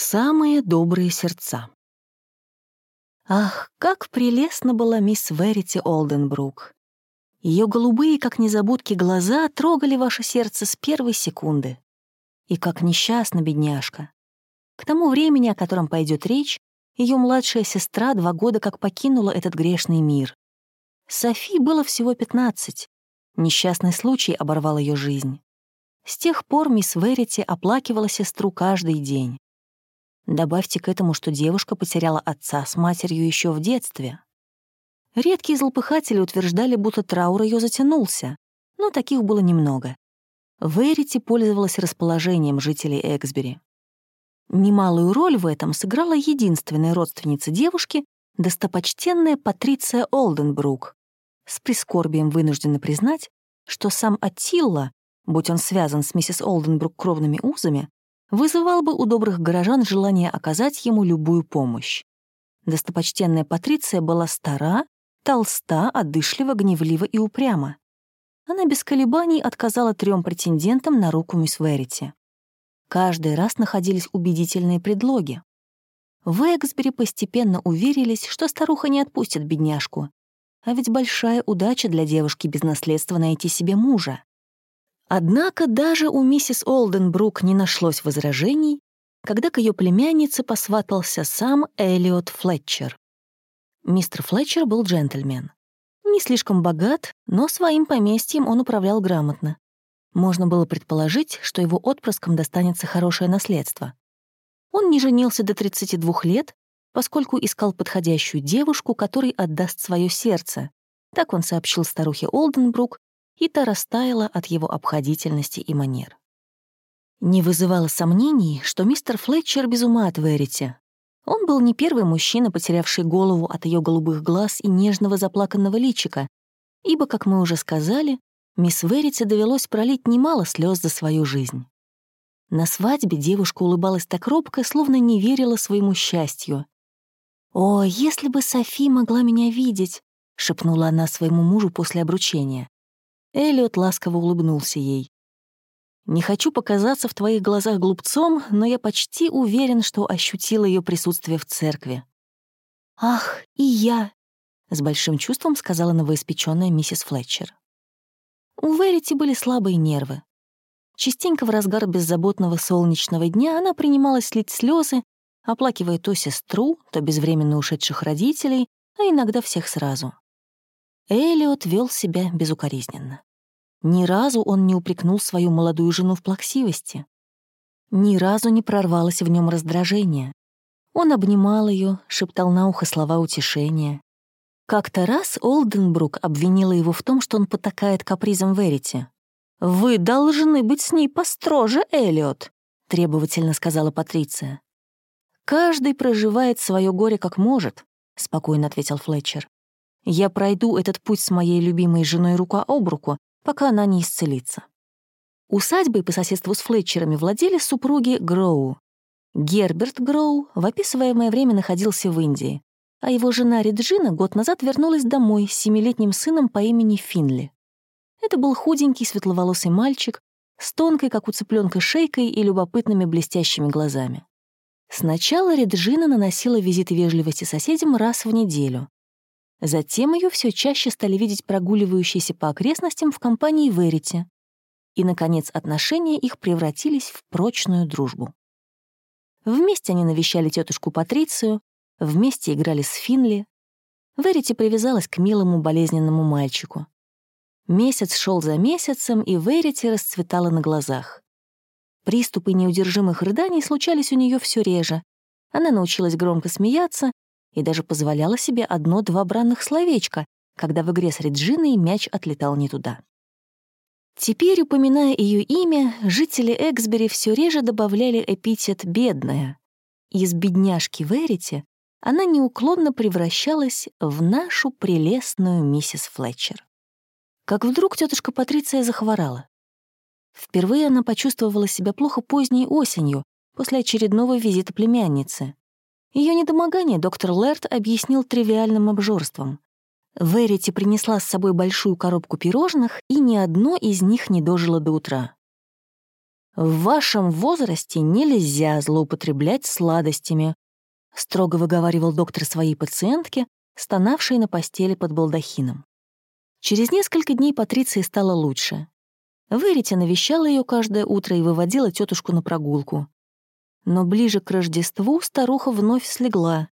Самые добрые сердца. Ах, как прелестно была мисс Верити Олденбрук. Ее голубые, как незабудки, глаза трогали ваше сердце с первой секунды. И как несчастна бедняжка. К тому времени, о котором пойдет речь, ее младшая сестра два года как покинула этот грешный мир. Софи было всего пятнадцать. Несчастный случай оборвал ее жизнь. С тех пор мисс Верити оплакивала сестру каждый день. Добавьте к этому, что девушка потеряла отца с матерью еще в детстве. Редкие злопыхатели утверждали, будто траур ее затянулся, но таких было немного. Верити пользовалась расположением жителей Эксбери. Немалую роль в этом сыграла единственная родственница девушки, достопочтенная Патриция Олденбрук. С прискорбием вынуждена признать, что сам Аттилла, будь он связан с миссис Олденбрук кровными узами, вызывал бы у добрых горожан желание оказать ему любую помощь. Достопочтенная Патриция была стара, толста, одышлива, гневлива и упряма. Она без колебаний отказала трем претендентам на руку мисс Верити. Каждый раз находились убедительные предлоги. В Эксбери постепенно уверились, что старуха не отпустит бедняжку. А ведь большая удача для девушки без наследства найти себе мужа. Однако даже у миссис Олденбрук не нашлось возражений, когда к ее племяннице посватался сам Элиот Флетчер. Мистер Флетчер был джентльмен. Не слишком богат, но своим поместьем он управлял грамотно. Можно было предположить, что его отпрыскам достанется хорошее наследство. Он не женился до 32 лет, поскольку искал подходящую девушку, которой отдаст свое сердце. Так он сообщил старухе Олденбрук, и та растаяла от его обходительности и манер. Не вызывало сомнений, что мистер Флетчер без ума от Верити. Он был не первый мужчина, потерявший голову от ее голубых глаз и нежного заплаканного личика, ибо, как мы уже сказали, мисс Верити довелось пролить немало слез за свою жизнь. На свадьбе девушка улыбалась так робко, словно не верила своему счастью. «О, если бы Софи могла меня видеть!» — шепнула она своему мужу после обручения. Эллиот ласково улыбнулся ей. «Не хочу показаться в твоих глазах глупцом, но я почти уверен, что ощутил ее присутствие в церкви». «Ах, и я!» — с большим чувством сказала новоиспеченная миссис Флетчер. У Верити были слабые нервы. Частенько в разгар беззаботного солнечного дня она принималась лить слезы, оплакивая то сестру, то безвременно ушедших родителей, а иногда всех сразу. Элиот вел себя безукоризненно. Ни разу он не упрекнул свою молодую жену в плаксивости. Ни разу не прорвалось в нем раздражение. Он обнимал ее, шептал на ухо слова утешения. Как-то раз Олденбрук обвинила его в том, что он потакает капризом Верити. «Вы должны быть с ней построже, Элиот», — требовательно сказала Патриция. «Каждый проживает свое горе как может», — спокойно ответил Флетчер. Я пройду этот путь с моей любимой женой рука об руку, пока она не исцелится. Усадьбой по соседству с Флетчерами владели супруги Гроу. Герберт Гроу в описываемое время находился в Индии, а его жена Реджина год назад вернулась домой с семилетним сыном по имени Финли. Это был худенький светловолосый мальчик с тонкой, как у цыпленка, шейкой и любопытными блестящими глазами. Сначала Реджина наносила визиты вежливости соседям раз в неделю, Затем ее все чаще стали видеть прогуливающейся по окрестностям в компании Верити. И, наконец, отношения их превратились в прочную дружбу. Вместе они навещали тетушку Патрицию, вместе играли с Финли. Верити привязалась к милому болезненному мальчику. Месяц шел за месяцем, и Верити расцветала на глазах. Приступы неудержимых рыданий случались у нее все реже. Она научилась громко смеяться и даже позволяла себе одно-два бранных словечка, когда в игре с Реджиной мяч отлетал не туда. Теперь, упоминая ее имя, жители Эксбери все реже добавляли эпитет «бедная». Из бедняжки Верити она неуклонно превращалась в нашу прелестную миссис Флетчер. Как вдруг тетушка Патриция захворала. Впервые она почувствовала себя плохо поздней осенью, после очередного визита племянницы. Ее недомогание доктор Лерт объяснил тривиальным обжорством. Верити принесла с собой большую коробку пирожных, и ни одно из них не дожило до утра. «В вашем возрасте нельзя злоупотреблять сладостями», строго выговаривал доктор своей пациентке, стонавшей на постели под балдахином. Через несколько дней Патриции стало лучше. Верите навещала ее каждое утро и выводила тетушку на прогулку. Но ближе к Рождеству старуха вновь слегла.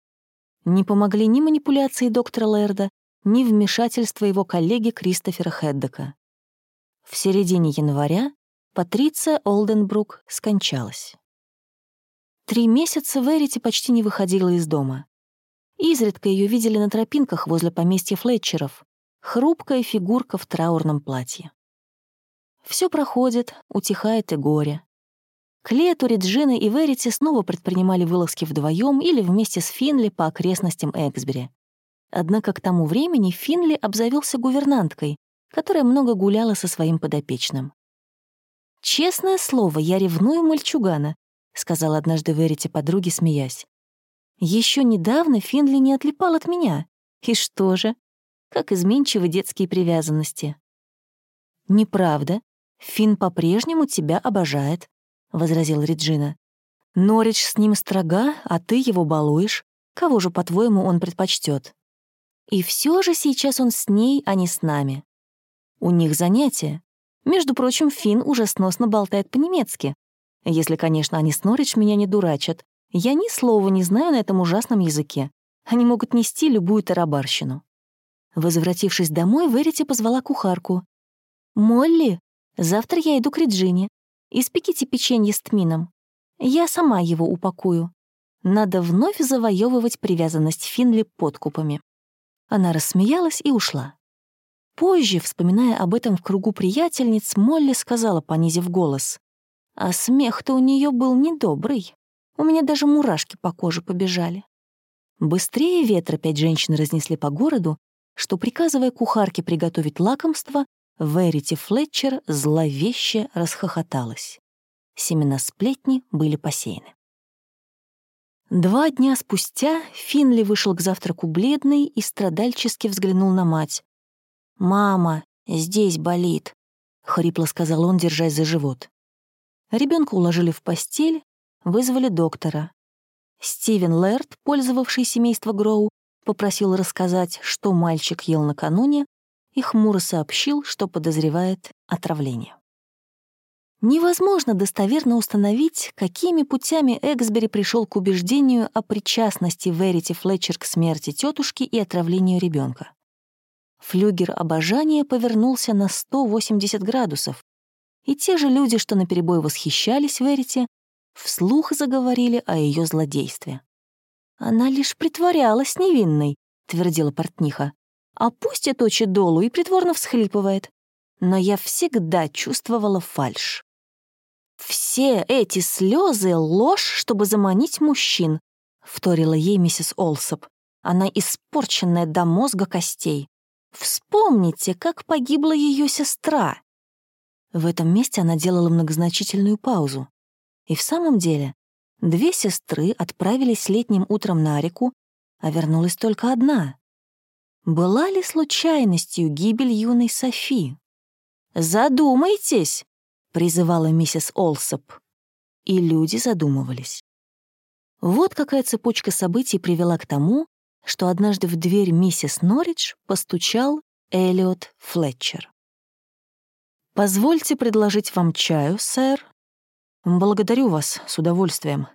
Не помогли ни манипуляции доктора Лерда, ни вмешательство его коллеги Кристофера Хеддека. В середине января Патриция Олденбрук скончалась. Три месяца Верити почти не выходила из дома. Изредка ее видели на тропинках возле поместья Флетчеров, хрупкая фигурка в траурном платье. Все проходит, утихает и горе. К лету Реджина и Верити снова предпринимали вылазки вдвоем или вместе с Финли по окрестностям Эксбери. Однако к тому времени Финли обзавелся гувернанткой, которая много гуляла со своим подопечным. «Честное слово, я ревную мальчугана», — сказала однажды Верите подруге, смеясь. Еще недавно Финли не отлипал от меня. И что же? Как изменчивы детские привязанности. «Неправда. Фин по-прежнему тебя обожает», — возразил Реджина. «Норридж с ним строга, а ты его балуешь. Кого же, по-твоему, он предпочтет? И все же сейчас он с ней, а не с нами. У них занятия. Между прочим, Финн уже сносно болтает по-немецки. Если, конечно, они с Норридж меня не дурачат. Я ни слова не знаю на этом ужасном языке. Они могут нести любую тарабарщину. Возвратившись домой, Верити позвала кухарку. «Молли, завтра я иду к Реджине. Испеките печенье с тмином. Я сама его упакую. Надо вновь завоевывать привязанность Финли подкупами». Она рассмеялась и ушла. Позже, вспоминая об этом в кругу приятельниц, Молли сказала, понизив голос. «А смех-то у нее был недобрый. У меня даже мурашки по коже побежали». Быстрее ветра пять женщин разнесли по городу, что, приказывая кухарке приготовить лакомство, Верити Флетчер зловеще расхохоталась. Семена сплетни были посеяны. Два дня спустя Финли вышел к завтраку бледный и страдальчески взглянул на мать. «Мама, здесь болит», — хрипло сказал он, держась за живот. Ребенка уложили в постель, вызвали доктора. Стивен Лэрд, пользовавший семейство Гроу, попросил рассказать, что мальчик ел накануне, и хмуро сообщил, что подозревает отравление. Невозможно достоверно установить, какими путями Эксбери пришел к убеждению о причастности Верити Флетчер к смерти тетушки и отравлению ребенка. Флюгер обожания повернулся на 180 градусов, и те же люди, что наперебой восхищались Верити, вслух заговорили о ее злодействе. «Она лишь притворялась невинной», — твердила портниха. «А пусть и точит долу и притворно всхлипывает. Но я всегда чувствовала фальшь. «Все эти слезы — ложь, чтобы заманить мужчин», — вторила ей миссис Олсоп. «Она испорченная до мозга костей. Вспомните, как погибла ее сестра». В этом месте она делала многозначительную паузу. И в самом деле, две сестры отправились летним утром на реку, а вернулась только одна. Была ли случайностью гибель юной Софи? «Задумайтесь!» призывала миссис Олсоп. И люди задумывались. Вот какая цепочка событий привела к тому, что однажды в дверь миссис Норридж постучал Элиот Флетчер. «Позвольте предложить вам чаю, сэр?» «Благодарю вас, с удовольствием».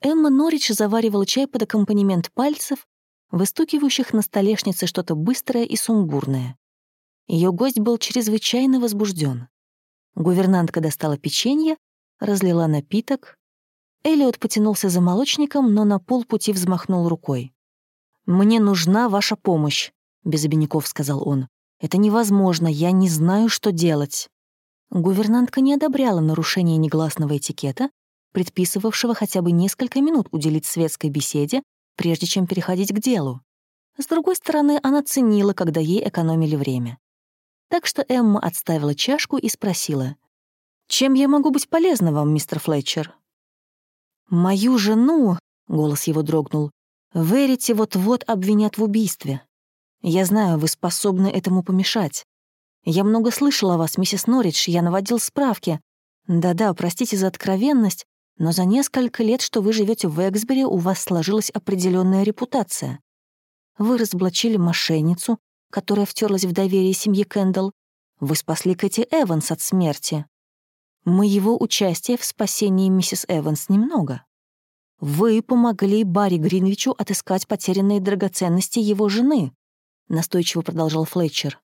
Эмма Норридж заваривала чай под аккомпанемент пальцев, выстукивающих на столешнице что-то быстрое и сумбурное. Ее гость был чрезвычайно возбужден. Гувернантка достала печенье, разлила напиток. Элиот потянулся за молочником, но на полпути взмахнул рукой. «Мне нужна ваша помощь», — без обиняков сказал он. «Это невозможно, я не знаю, что делать». Гувернантка не одобряла нарушение негласного этикета, предписывавшего хотя бы несколько минут уделить светской беседе, прежде чем переходить к делу. С другой стороны, она ценила, когда ей экономили время. Так что Эмма отставила чашку и спросила, «Чем я могу быть полезна вам, мистер Флетчер?» «Мою жену», — голос его дрогнул, «Верите вот-вот обвинят в убийстве. Я знаю, вы способны этому помешать. Я много слышала о вас, миссис Норридж, я наводил справки, Да-да, простите за откровенность, но за несколько лет, что вы живете в Эксбери, у вас сложилась определенная репутация. Вы разоблачили мошенницу, которая втерлась в доверие семьи Кэндалл. Вы спасли Кэти Эванс от смерти. Моего участия в спасении миссис Эванс немного. Вы помогли Барри Гринвичу отыскать потерянные драгоценности его жены, настойчиво продолжал Флетчер.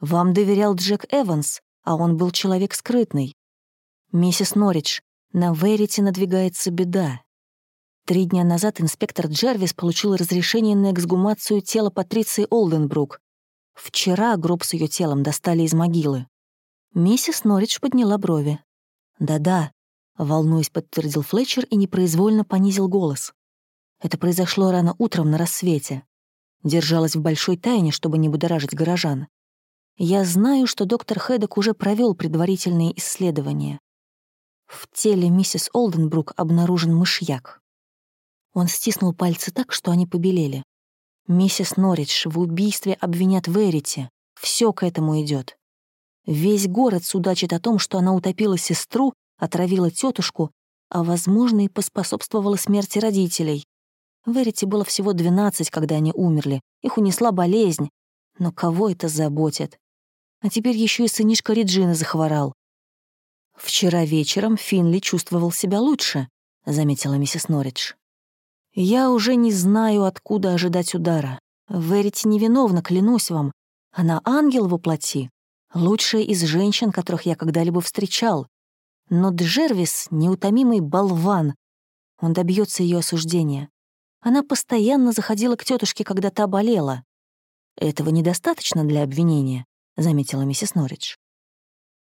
Вам доверял Джек Эванс, а он был человек скрытный. Миссис Норридж, на Верите надвигается беда. Три дня назад инспектор Джервис получил разрешение на эксгумацию тела Патриции Олденбрук. Вчера гроб с ее телом достали из могилы. Миссис Норридж подняла брови. «Да-да», — волнуясь, подтвердил Флетчер и непроизвольно понизил голос. Это произошло рано утром на рассвете. Держалась в большой тайне, чтобы не будоражить горожан. Я знаю, что доктор Хэддок уже провел предварительные исследования. В теле миссис Олденбрук обнаружен мышьяк. Он стиснул пальцы так, что они побелели. «Миссис Норридж, в убийстве обвинят Верити. Все к этому идет. Весь город судачит о том, что она утопила сестру, отравила тетушку, а, возможно, и поспособствовала смерти родителей. Верити было всего 12, когда они умерли. Их унесла болезнь. Но кого это заботит? А теперь еще и сынишка Реджины захворал. «Вчера вечером Финли чувствовал себя лучше», — заметила миссис Норридж. «Я уже не знаю, откуда ожидать удара. Верите невиновна, клянусь вам. Она ангел воплоти, лучшая из женщин, которых я когда-либо встречал. Но Джервис — неутомимый болван. Он добьется ее осуждения. Она постоянно заходила к тетушке, когда та болела. Этого недостаточно для обвинения, заметила миссис Норридж.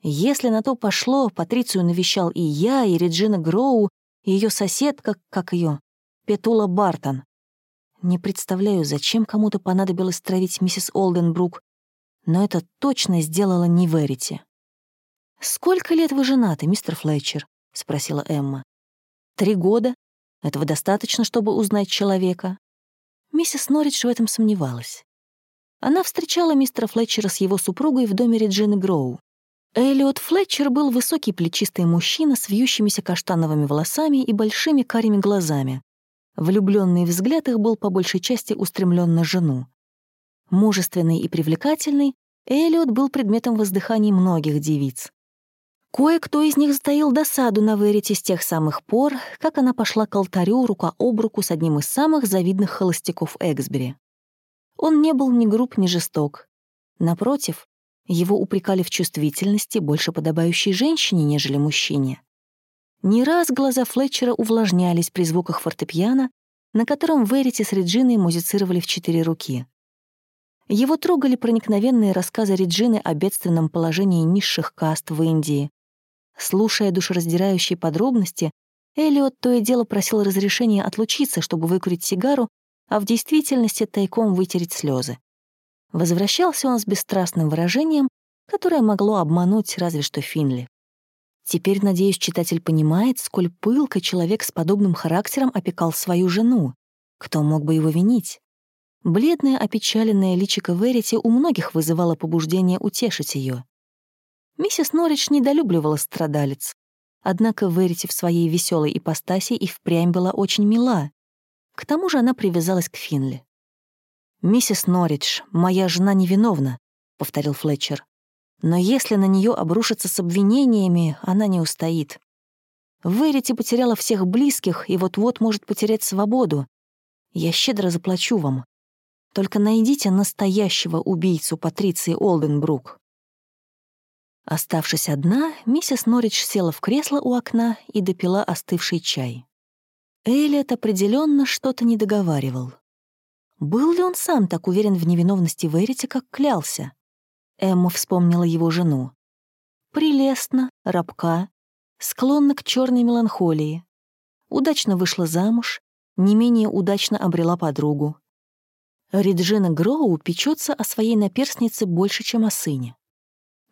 Если на то пошло, Патрицию навещал и я, и Реджина Гроу, и ее соседка, как ее, Петула Бартон. Не представляю, зачем кому-то понадобилось травить миссис Олденбрук, но это точно сделала не Верити. «Сколько лет вы женаты, мистер Флетчер?» — спросила Эмма. «Три года. Этого достаточно, чтобы узнать человека». Миссис Норридж в этом сомневалась. Она встречала мистера Флетчера с его супругой в доме Реджины Гроу. Эллиот Флетчер был высокий плечистый мужчина с вьющимися каштановыми волосами и большими карими глазами. Влюбленный взгляд их был по большей части устремлен на жену. Мужественный и привлекательный, Эллиот был предметом воздыханий многих девиц. Кое-кто из них затаил досаду на Верите с тех самых пор, как она пошла к алтарю рука об руку с одним из самых завидных холостяков Эксбери. Он не был ни груб, ни жесток. Напротив, его упрекали в чувствительности, больше подобающей женщине, нежели мужчине. Не раз глаза Флетчера увлажнялись при звуках фортепиано, на котором Верити с Реджиной музицировали в четыре руки. Его трогали проникновенные рассказы Реджины о бедственном положении низших каст в Индии. Слушая душераздирающие подробности, Элиот то и дело просил разрешения отлучиться, чтобы выкурить сигару, а в действительности тайком вытереть слезы. Возвращался он с бесстрастным выражением, которое могло обмануть разве что Финли. Теперь, надеюсь, читатель понимает, сколь пылко человек с подобным характером опекал свою жену. Кто мог бы его винить? Бледное, опечаленное личико Верити у многих вызывало побуждение утешить ее. Миссис Норридж недолюбливала страдалец. Однако Верити в своей веселой ипостаси и впрямь была очень мила. К тому же она привязалась к Финли. «Миссис Норридж, моя жена невиновна», — повторил Флетчер. «Но если на нее обрушиться с обвинениями, она не устоит. Верити потеряла всех близких и вот-вот может потерять свободу. Я щедро заплачу вам. Только найдите настоящего убийцу Патриции Олденбрук». Оставшись одна, миссис Норридж села в кресло у окна и допила остывший чай. Элliot определенно что-то не договаривал. Был ли он сам так уверен в невиновности Верити, как клялся? Эмма вспомнила его жену. Прелестно, рабка, склонна к черной меланхолии. Удачно вышла замуж, не менее удачно обрела подругу. Риджина Гроу печется о своей наперснице больше, чем о сыне.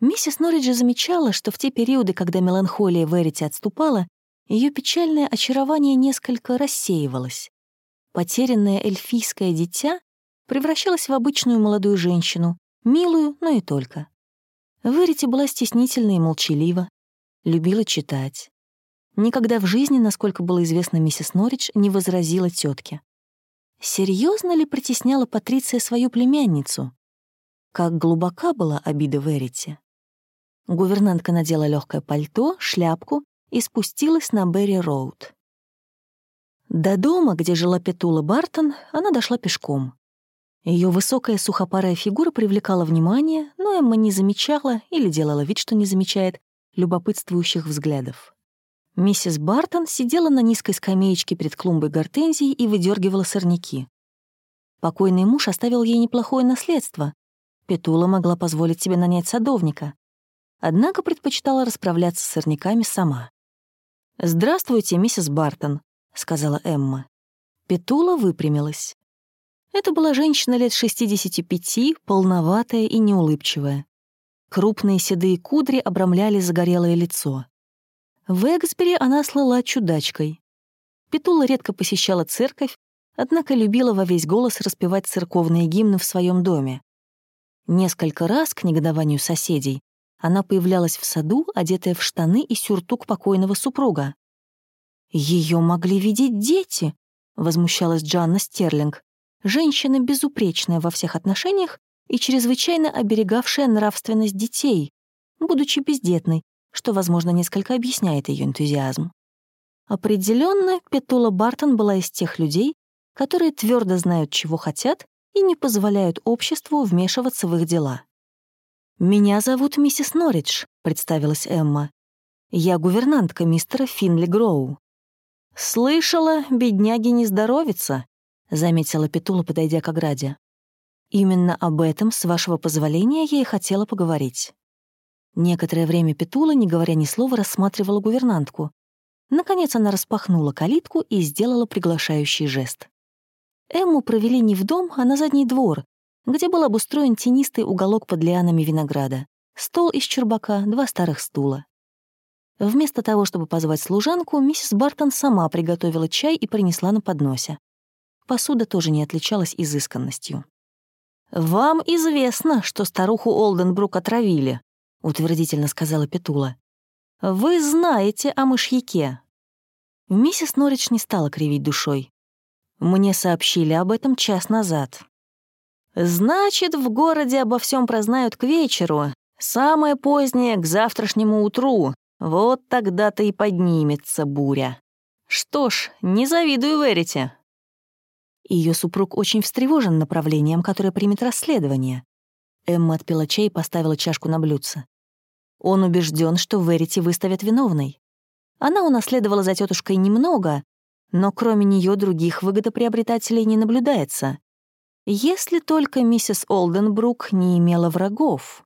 Миссис Норриджи замечала, что в те периоды, когда меланхолия Верити отступала, ее печальное очарование несколько рассеивалось потерянное эльфийское дитя превращалось в обычную молодую женщину, милую, но и только. Верити была стеснительна и молчалива. любила читать. Никогда в жизни, насколько было известно миссис Норридж, не возразила тетке. Серьезно ли притесняла Патриция свою племянницу? Как глубока была обида Верити. Гувернантка надела легкое пальто, шляпку и спустилась на Берри-Роуд. До дома, где жила Петула Бартон, она дошла пешком. Ее высокая сухопарая фигура привлекала внимание, но Эмма не замечала или делала вид, что не замечает любопытствующих взглядов. Миссис Бартон сидела на низкой скамеечке перед клумбой гортензии и выдергивала сорняки. Покойный муж оставил ей неплохое наследство. Петула могла позволить себе нанять садовника. Однако предпочитала расправляться с сорняками сама. «Здравствуйте, миссис Бартон», — сказала Эмма. Петула выпрямилась. Это была женщина лет 65, полноватая и неулыбчивая. Крупные седые кудри обрамляли загорелое лицо. В Эксбери она слыла чудачкой. Петула редко посещала церковь, однако любила во весь голос распевать церковные гимны в своем доме. Несколько раз, к негодованию соседей, она появлялась в саду, одетая в штаны и сюртук покойного супруга. Ее могли видеть дети», — возмущалась Джанна Стерлинг. Женщина безупречная во всех отношениях и чрезвычайно оберегавшая нравственность детей, будучи бездетной, что, возможно, несколько объясняет ее энтузиазм. Определенно, Петула Бартон была из тех людей, которые твердо знают, чего хотят, и не позволяют обществу вмешиваться в их дела. «Меня зовут миссис Норридж», — представилась Эмма. «Я гувернантка мистера Финли Гроу». «Слышала, бедняги не здоровится», — заметила Петула, подойдя к ограде. «Именно об этом, с вашего позволения, я и хотела поговорить». Некоторое время Петула, не говоря ни слова, рассматривала гувернантку. Наконец она распахнула калитку и сделала приглашающий жест. Эмму провели не в дом, а на задний двор, где был обустроен тенистый уголок под лианами винограда, стол из чербака, два старых стула. Вместо того, чтобы позвать служанку, миссис Бартон сама приготовила чай и принесла на подносе. Посуда тоже не отличалась изысканностью. «Вам известно, что старуху Олденбрук отравили», утвердительно сказала Петула. «Вы знаете о мышьяке». Миссис Норридж не стала кривить душой. Мне сообщили об этом час назад. «Значит, в городе обо всем прознают к вечеру, самое позднее — к завтрашнему утру. Вот тогда-то и поднимется буря. Что ж, не завидую Верите». Ее супруг очень встревожен направлением, которое примет расследование. Эмма отпила чай и поставила чашку на блюдце. Он убежден, что Верити выставят виновной. Она унаследовала за тетушкой немного, но кроме нее других выгодоприобретателей не наблюдается. Если только миссис Олденбрук не имела врагов.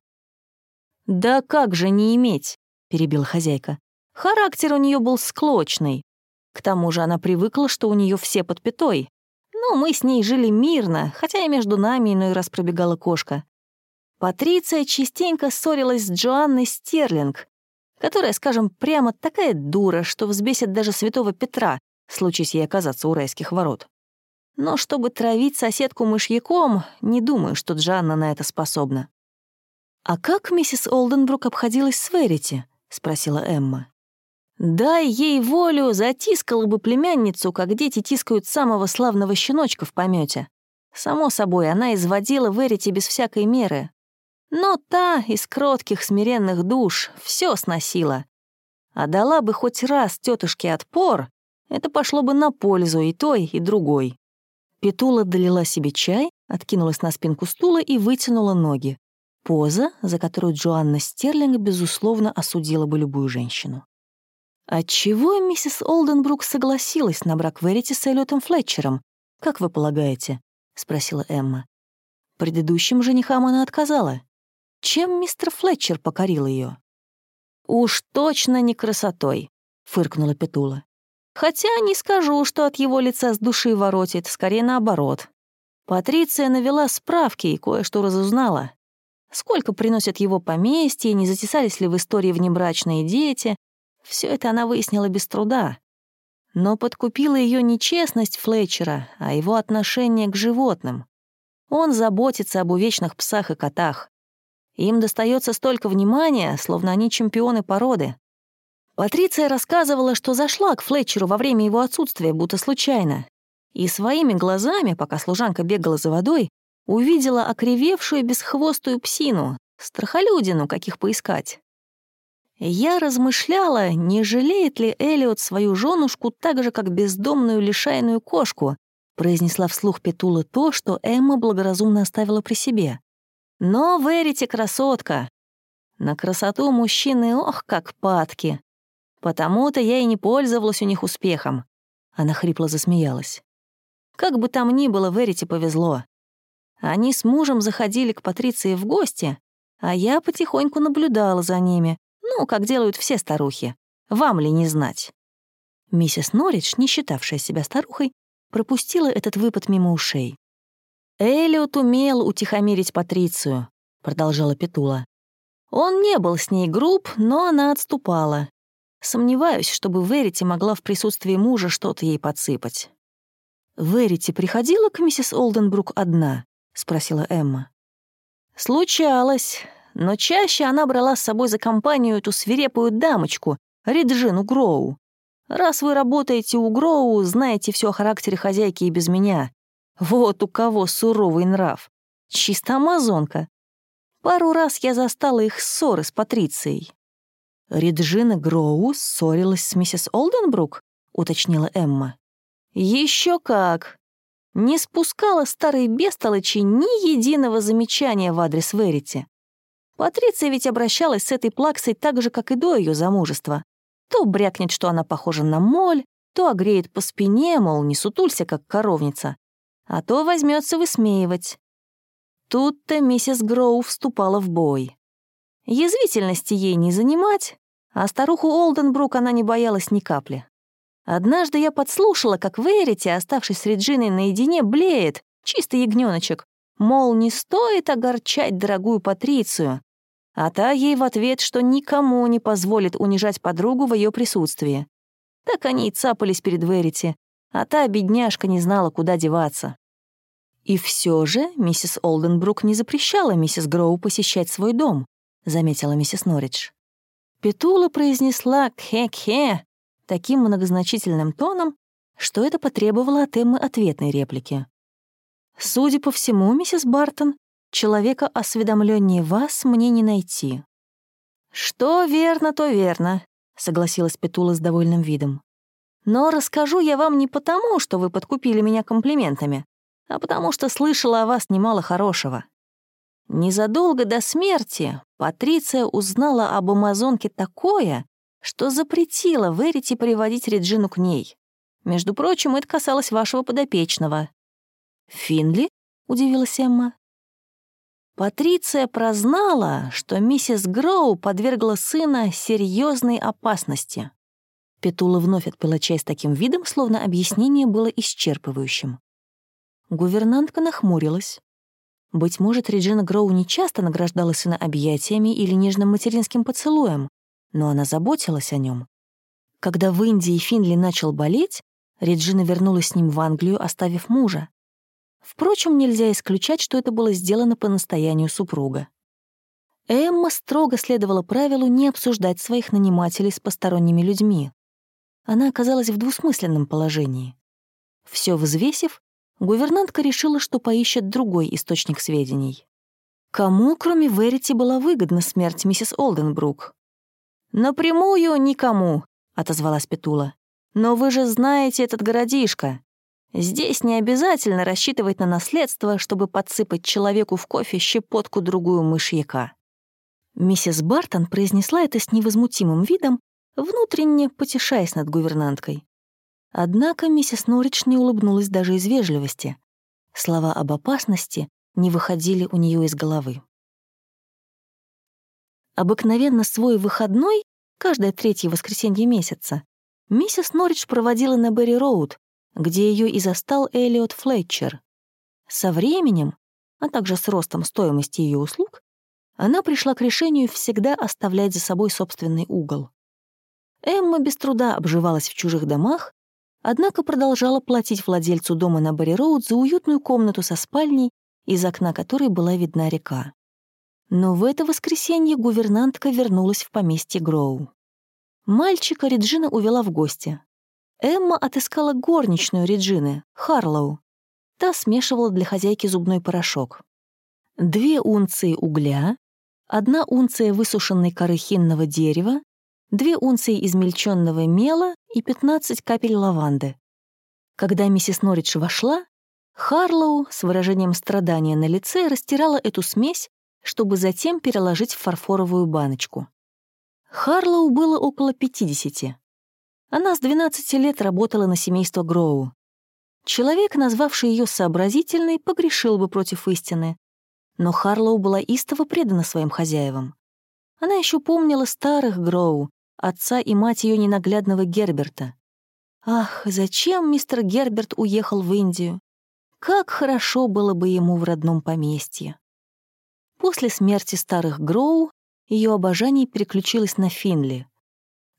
«Да как же не иметь?» — перебила хозяйка. «Характер у нее был склочный. К тому же она привыкла, что у нее все под пятой. Но мы с ней жили мирно, хотя и между нами иной раз пробегала кошка. Патриция частенько ссорилась с Джоанной Стерлинг, которая, скажем, прямо такая дура, что взбесит даже святого Петра, случись ей оказаться у райских ворот. Но чтобы травить соседку мышьяком, не думаю, что Джанна на это способна. «А как миссис Олденбрук обходилась с Верити?» — спросила Эмма. «Дай ей волю, затискала бы племянницу, как дети тискают самого славного щеночка в помете. Само собой, она изводила Верити без всякой меры, но та из кротких смиренных душ все сносила. А дала бы хоть раз тетушке отпор, это пошло бы на пользу и той, и другой. Петула долила себе чай, откинулась на спинку стула и вытянула ноги. Поза, за которую Джоанна Стерлинг, безусловно, осудила бы любую женщину. Отчего миссис Олденбрук согласилась на брак Верити с Эллиотом Флетчером, как вы полагаете? — спросила Эмма. Предыдущим женихам она отказала. Чем мистер Флетчер покорил ее? «Уж точно не красотой», — фыркнула Петула. «Хотя не скажу, что от его лица с души воротит, скорее наоборот. Патриция навела справки и кое-что разузнала. Сколько приносят его поместье, не затесались ли в истории внебрачные дети. Все это она выяснила без труда. Но подкупила ее не честность Флетчера, а его отношение к животным. Он заботится об увечных псах и котах. Им достается столько внимания, словно они чемпионы породы. Патриция рассказывала, что зашла к Флетчеру во время его отсутствия, будто случайно, и своими глазами, пока служанка бегала за водой, увидела окривевшую бесхвостую псину, страхолюдину, каких поискать. Я размышляла, не жалеет ли Элиот свою женушку так же, как бездомную лишайную кошку, произнесла вслух Петула то, что Эмма благоразумно оставила при себе. Но верите, красотка. На красоту мужчины, ох, как падки. Потому-то я и не пользовалась у них успехом. Она хрипло засмеялась. Как бы там ни было, Верите повезло. Они с мужем заходили к Патриции в гости, а я потихоньку наблюдала за ними, ну, как делают все старухи. Вам ли не знать? Миссис Норридж, не считавшая себя старухой, пропустила этот выпад мимо ушей. «Эллиот умел утихомирить Патрицию», — продолжала Петула. «Он не был с ней груб, но она отступала. Сомневаюсь, чтобы Верити могла в присутствии мужа что-то ей подсыпать». «Верити приходила к миссис Олденбрук одна?» — спросила Эмма. «Случалось, но чаще она брала с собой за компанию эту свирепую дамочку, Риджину Гроу. Раз вы работаете у Гроу, знаете все о характере хозяйки и без меня. Вот у кого суровый нрав. Чисто амазонка. Пару раз я застала их ссоры с Патрицией. «Риджина Гроу ссорилась с миссис Олденбрук?» — уточнила Эмма. Еще как! Не спускала старой бестолочи ни единого замечания в адрес Верити. Патриция ведь обращалась с этой плаксой так же, как и до ее замужества. То брякнет, что она похожа на моль, то огреет по спине, мол, не сутулься, как коровница, а то возьмется высмеивать. Тут-то миссис Гроу вступала в бой. Язвительности ей не занимать, а старуху Олденбрук она не боялась ни капли. Однажды я подслушала, как Верити, оставшись с Реджиной наедине, блеет, чистый ягнёночек, мол, не стоит огорчать дорогую Патрицию, а та ей в ответ, что никому не позволит унижать подругу в ее присутствии. Так они и цапались перед Верити, а та бедняжка не знала, куда деваться. И все же миссис Олденбрук не запрещала миссис Гроу посещать свой дом, заметила миссис Норридж. Петула произнесла «кхе-кхе», таким многозначительным тоном, что это потребовало от Эммы ответной реплики. «Судя по всему, миссис Бартон, человека осведомленнее вас мне не найти». «Что верно, то верно», — согласилась Петула с довольным видом. «Но расскажу я вам не потому, что вы подкупили меня комплиментами, а потому что слышала о вас немало хорошего. Незадолго до смерти Патриция узнала об Амазонке такое, что запретила Верити приводить Реджину к ней. Между прочим, это касалось вашего подопечного». «Финли?» — удивилась Эмма. Патриция прознала, что миссис Гроу подвергла сына серьезной опасности. Петула вновь отпила чай с таким видом, словно объяснение было исчерпывающим. Гувернантка нахмурилась. Быть может, Реджина Гроу не часто награждала сына объятиями или нежным материнским поцелуем, но она заботилась о нем. Когда в Индии Финли начал болеть, Реджина вернулась с ним в Англию, оставив мужа. Впрочем, нельзя исключать, что это было сделано по настоянию супруга. Эмма строго следовала правилу не обсуждать своих нанимателей с посторонними людьми. Она оказалась в двусмысленном положении. Все взвесив, гувернантка решила, что поищет другой источник сведений. Кому, кроме Верити, была выгодна смерть миссис Олденбрук? «Напрямую никому», — отозвалась Петула. «Но вы же знаете этот городишко. Здесь не обязательно рассчитывать на наследство, чтобы подсыпать человеку в кофе щепотку другую мышьяка». Миссис Бартон произнесла это с невозмутимым видом, внутренне потешаясь над гувернанткой. Однако миссис Норридж не улыбнулась даже из вежливости. Слова об опасности не выходили у нее из головы. Обыкновенно свой выходной, каждое третье воскресенье месяца, миссис Норридж проводила на Берри-Роуд, где ее и застал Элиот Флетчер. Со временем, а также с ростом стоимости ее услуг, она пришла к решению всегда оставлять за собой собственный угол. Эмма без труда обживалась в чужих домах, однако продолжала платить владельцу дома на Берри-Роуд за уютную комнату со спальней, из окна которой была видна река. Но в это воскресенье гувернантка вернулась в поместье Гроу. Мальчика Реджина увела в гости. Эмма отыскала горничную Реджины, Харлоу. Та смешивала для хозяйки зубной порошок. Две унции угля, одна унция высушенной коры хинного дерева, две унции измельченного мела и 15 капель лаванды. Когда миссис Норридж вошла, Харлоу с выражением страдания на лице растирала эту смесь, чтобы затем переложить в фарфоровую баночку. Харлоу было около 50. Она с 12 лет работала на семейство Гроу. Человек, назвавший ее сообразительной, погрешил бы против истины. Но Харлоу была истово предана своим хозяевам. Она еще помнила старых Гроу, отца и мать ее ненаглядного Герберта. Ах, зачем мистер Герберт уехал в Индию? Как хорошо было бы ему в родном поместье. После смерти старых Гроу ее обожание переключилось на Финли.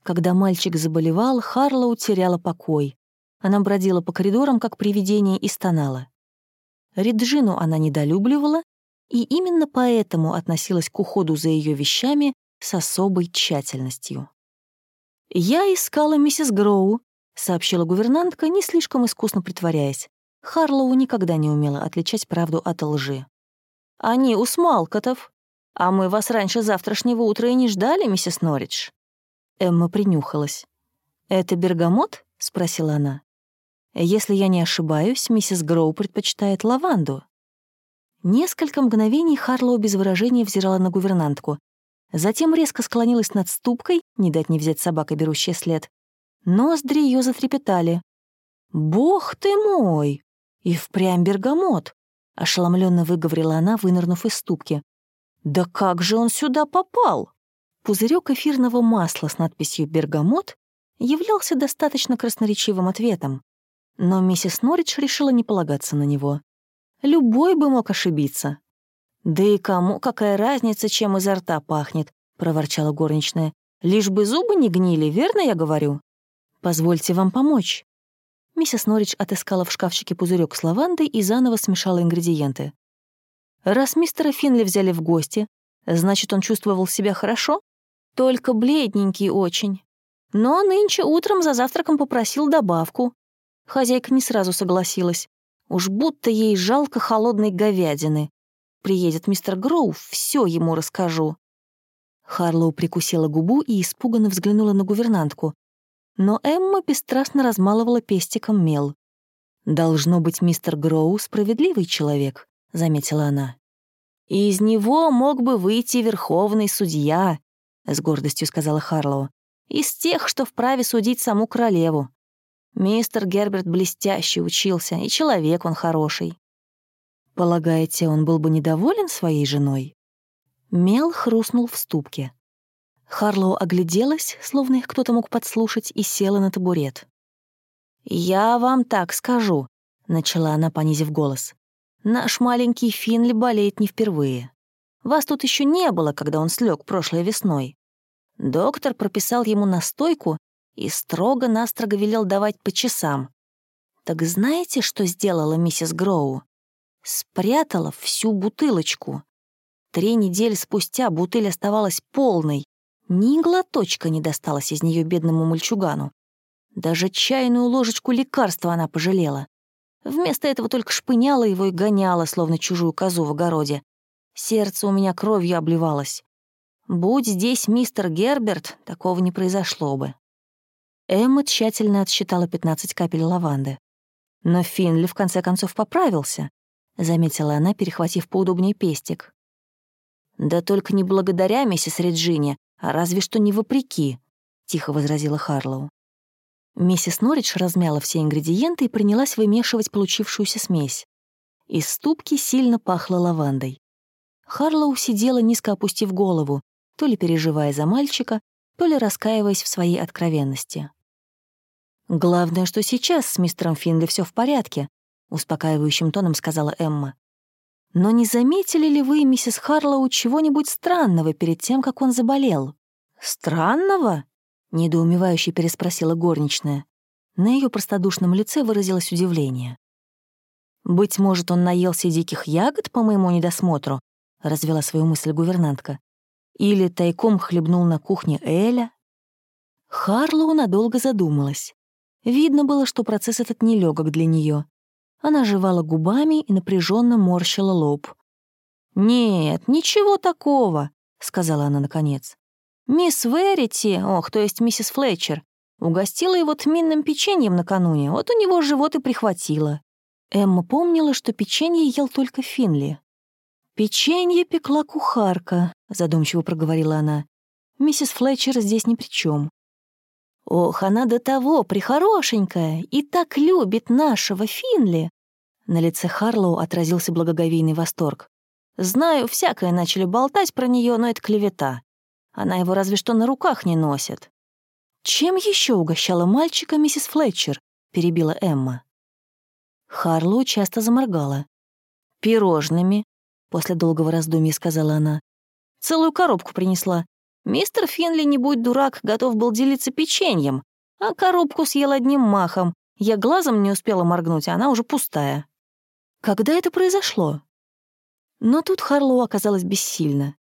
Когда мальчик заболевал, Харлоу теряла покой. Она бродила по коридорам, как привидение, и стонала. Реджину она недолюбливала, и именно поэтому относилась к уходу за ее вещами с особой тщательностью. «Я искала миссис Гроу», — сообщила гувернантка, не слишком искусно притворяясь. Харлоу никогда не умела отличать правду от лжи. «Они у Смалкотов. А мы вас раньше завтрашнего утра и не ждали, миссис Норридж». Эмма принюхалась. «Это бергамот?» — спросила она. «Если я не ошибаюсь, миссис Гроу предпочитает лаванду». Несколько мгновений Харлоу без выражения взирала на гувернантку, Затем резко склонилась над ступкой, не дать не взять собака, берущая след. Ноздри ее затрепетали. «Бог ты мой! И впрямь бергамот!» — ошеломленно выговорила она, вынырнув из ступки. «Да как же он сюда попал?» Пузырек эфирного масла с надписью «Бергамот» являлся достаточно красноречивым ответом. Но миссис Норридж решила не полагаться на него. Любой бы мог ошибиться. «Да и кому какая разница, чем изо рта пахнет?» — проворчала горничная. «Лишь бы зубы не гнили, верно я говорю?» «Позвольте вам помочь». Миссис Норридж отыскала в шкафчике пузырек с лавандой и заново смешала ингредиенты. «Раз мистера Финли взяли в гости, значит, он чувствовал себя хорошо? Только бледненький очень. Но нынче утром за завтраком попросил добавку. Хозяйка не сразу согласилась. Уж будто ей жалко холодной говядины. Приедет мистер Гроув, все ему расскажу». Харлоу прикусила губу и испуганно взглянула на гувернантку. Но Эмма бесстрастно размалывала пестиком мел. «Должно быть, мистер Гроу справедливый человек», — заметила она. «Из него мог бы выйти верховный судья», — с гордостью сказала Харлоу. «Из тех, что вправе судить саму королеву. Мистер Герберт блестяще учился, и человек он хороший. Полагаете, он был бы недоволен своей женой? Мел хрустнул в ступке. Харлоу огляделась, словно их кто-то мог подслушать, и села на табурет. «Я вам так скажу», — начала она, понизив голос. «Наш маленький Финли болеет не впервые. Вас тут еще не было, когда он слег прошлой весной. Доктор прописал ему настойку и строго-настрого велел давать по часам. Так знаете, что сделала миссис Гроу? Спрятала всю бутылочку. Три недели спустя бутыль оставалась полной. Ни глоточка не досталось из нее бедному мальчугану. Даже чайную ложечку лекарства она пожалела. Вместо этого только шпыняла его и гоняла, словно чужую козу в огороде. Сердце у меня кровью обливалось. Будь здесь мистер Герберт, такого не произошло бы. Эмма тщательно отсчитала 15 капель лаванды. Но Финли в конце концов поправился. — заметила она, перехватив поудобнее пестик. «Да только не благодаря миссис Реджине, разве что не вопреки», — тихо возразила Харлоу. Миссис Норридж размяла все ингредиенты и принялась вымешивать получившуюся смесь. Из ступки сильно пахло лавандой. Харлоу сидела, низко опустив голову, то ли переживая за мальчика, то ли раскаиваясь в своей откровенности. «Главное, что сейчас с мистером Финли все в порядке», успокаивающим тоном сказала Эмма. Но не заметили ли вы, миссис Харлоу, чего-нибудь странного перед тем, как он заболел? Странного? недоумевающе переспросила горничная. На ее простодушном лице выразилось удивление. «Быть может, он наелся диких ягод по моему недосмотру?» — развела свою мысль гувернантка. «Или тайком хлебнул на кухне Эля?» Харлоу надолго задумалась. Видно было, что процесс этот нелегок для нее. Она жевала губами и напряженно морщила лоб. «Нет, ничего такого», — сказала она наконец. «Мисс Верити, ох, то есть миссис Флетчер, угостила его тминным печеньем накануне, вот у него живот и прихватило». Эмма помнила, что печенье ел только Финли. «Печенье пекла кухарка», — задумчиво проговорила она. «Миссис Флетчер здесь ни при чем. Ох, она до того прихорошенькая и так любит нашего Финли. На лице Харлоу отразился благоговейный восторг. Знаю, всякое начали болтать про нее, но это клевета. Она его разве что на руках не носит. Чем еще угощала мальчика миссис Флетчер? перебила Эмма. Харлоу часто заморгала. «Пирожными», — после долгого раздумья сказала она. «Целую коробку принесла. Мистер Финли, не будь дурак, готов был делиться печеньем, а коробку съел одним махом. Я глазом не успела моргнуть, а она уже пустая. Когда это произошло? Но тут Харлоу оказалась бессильна.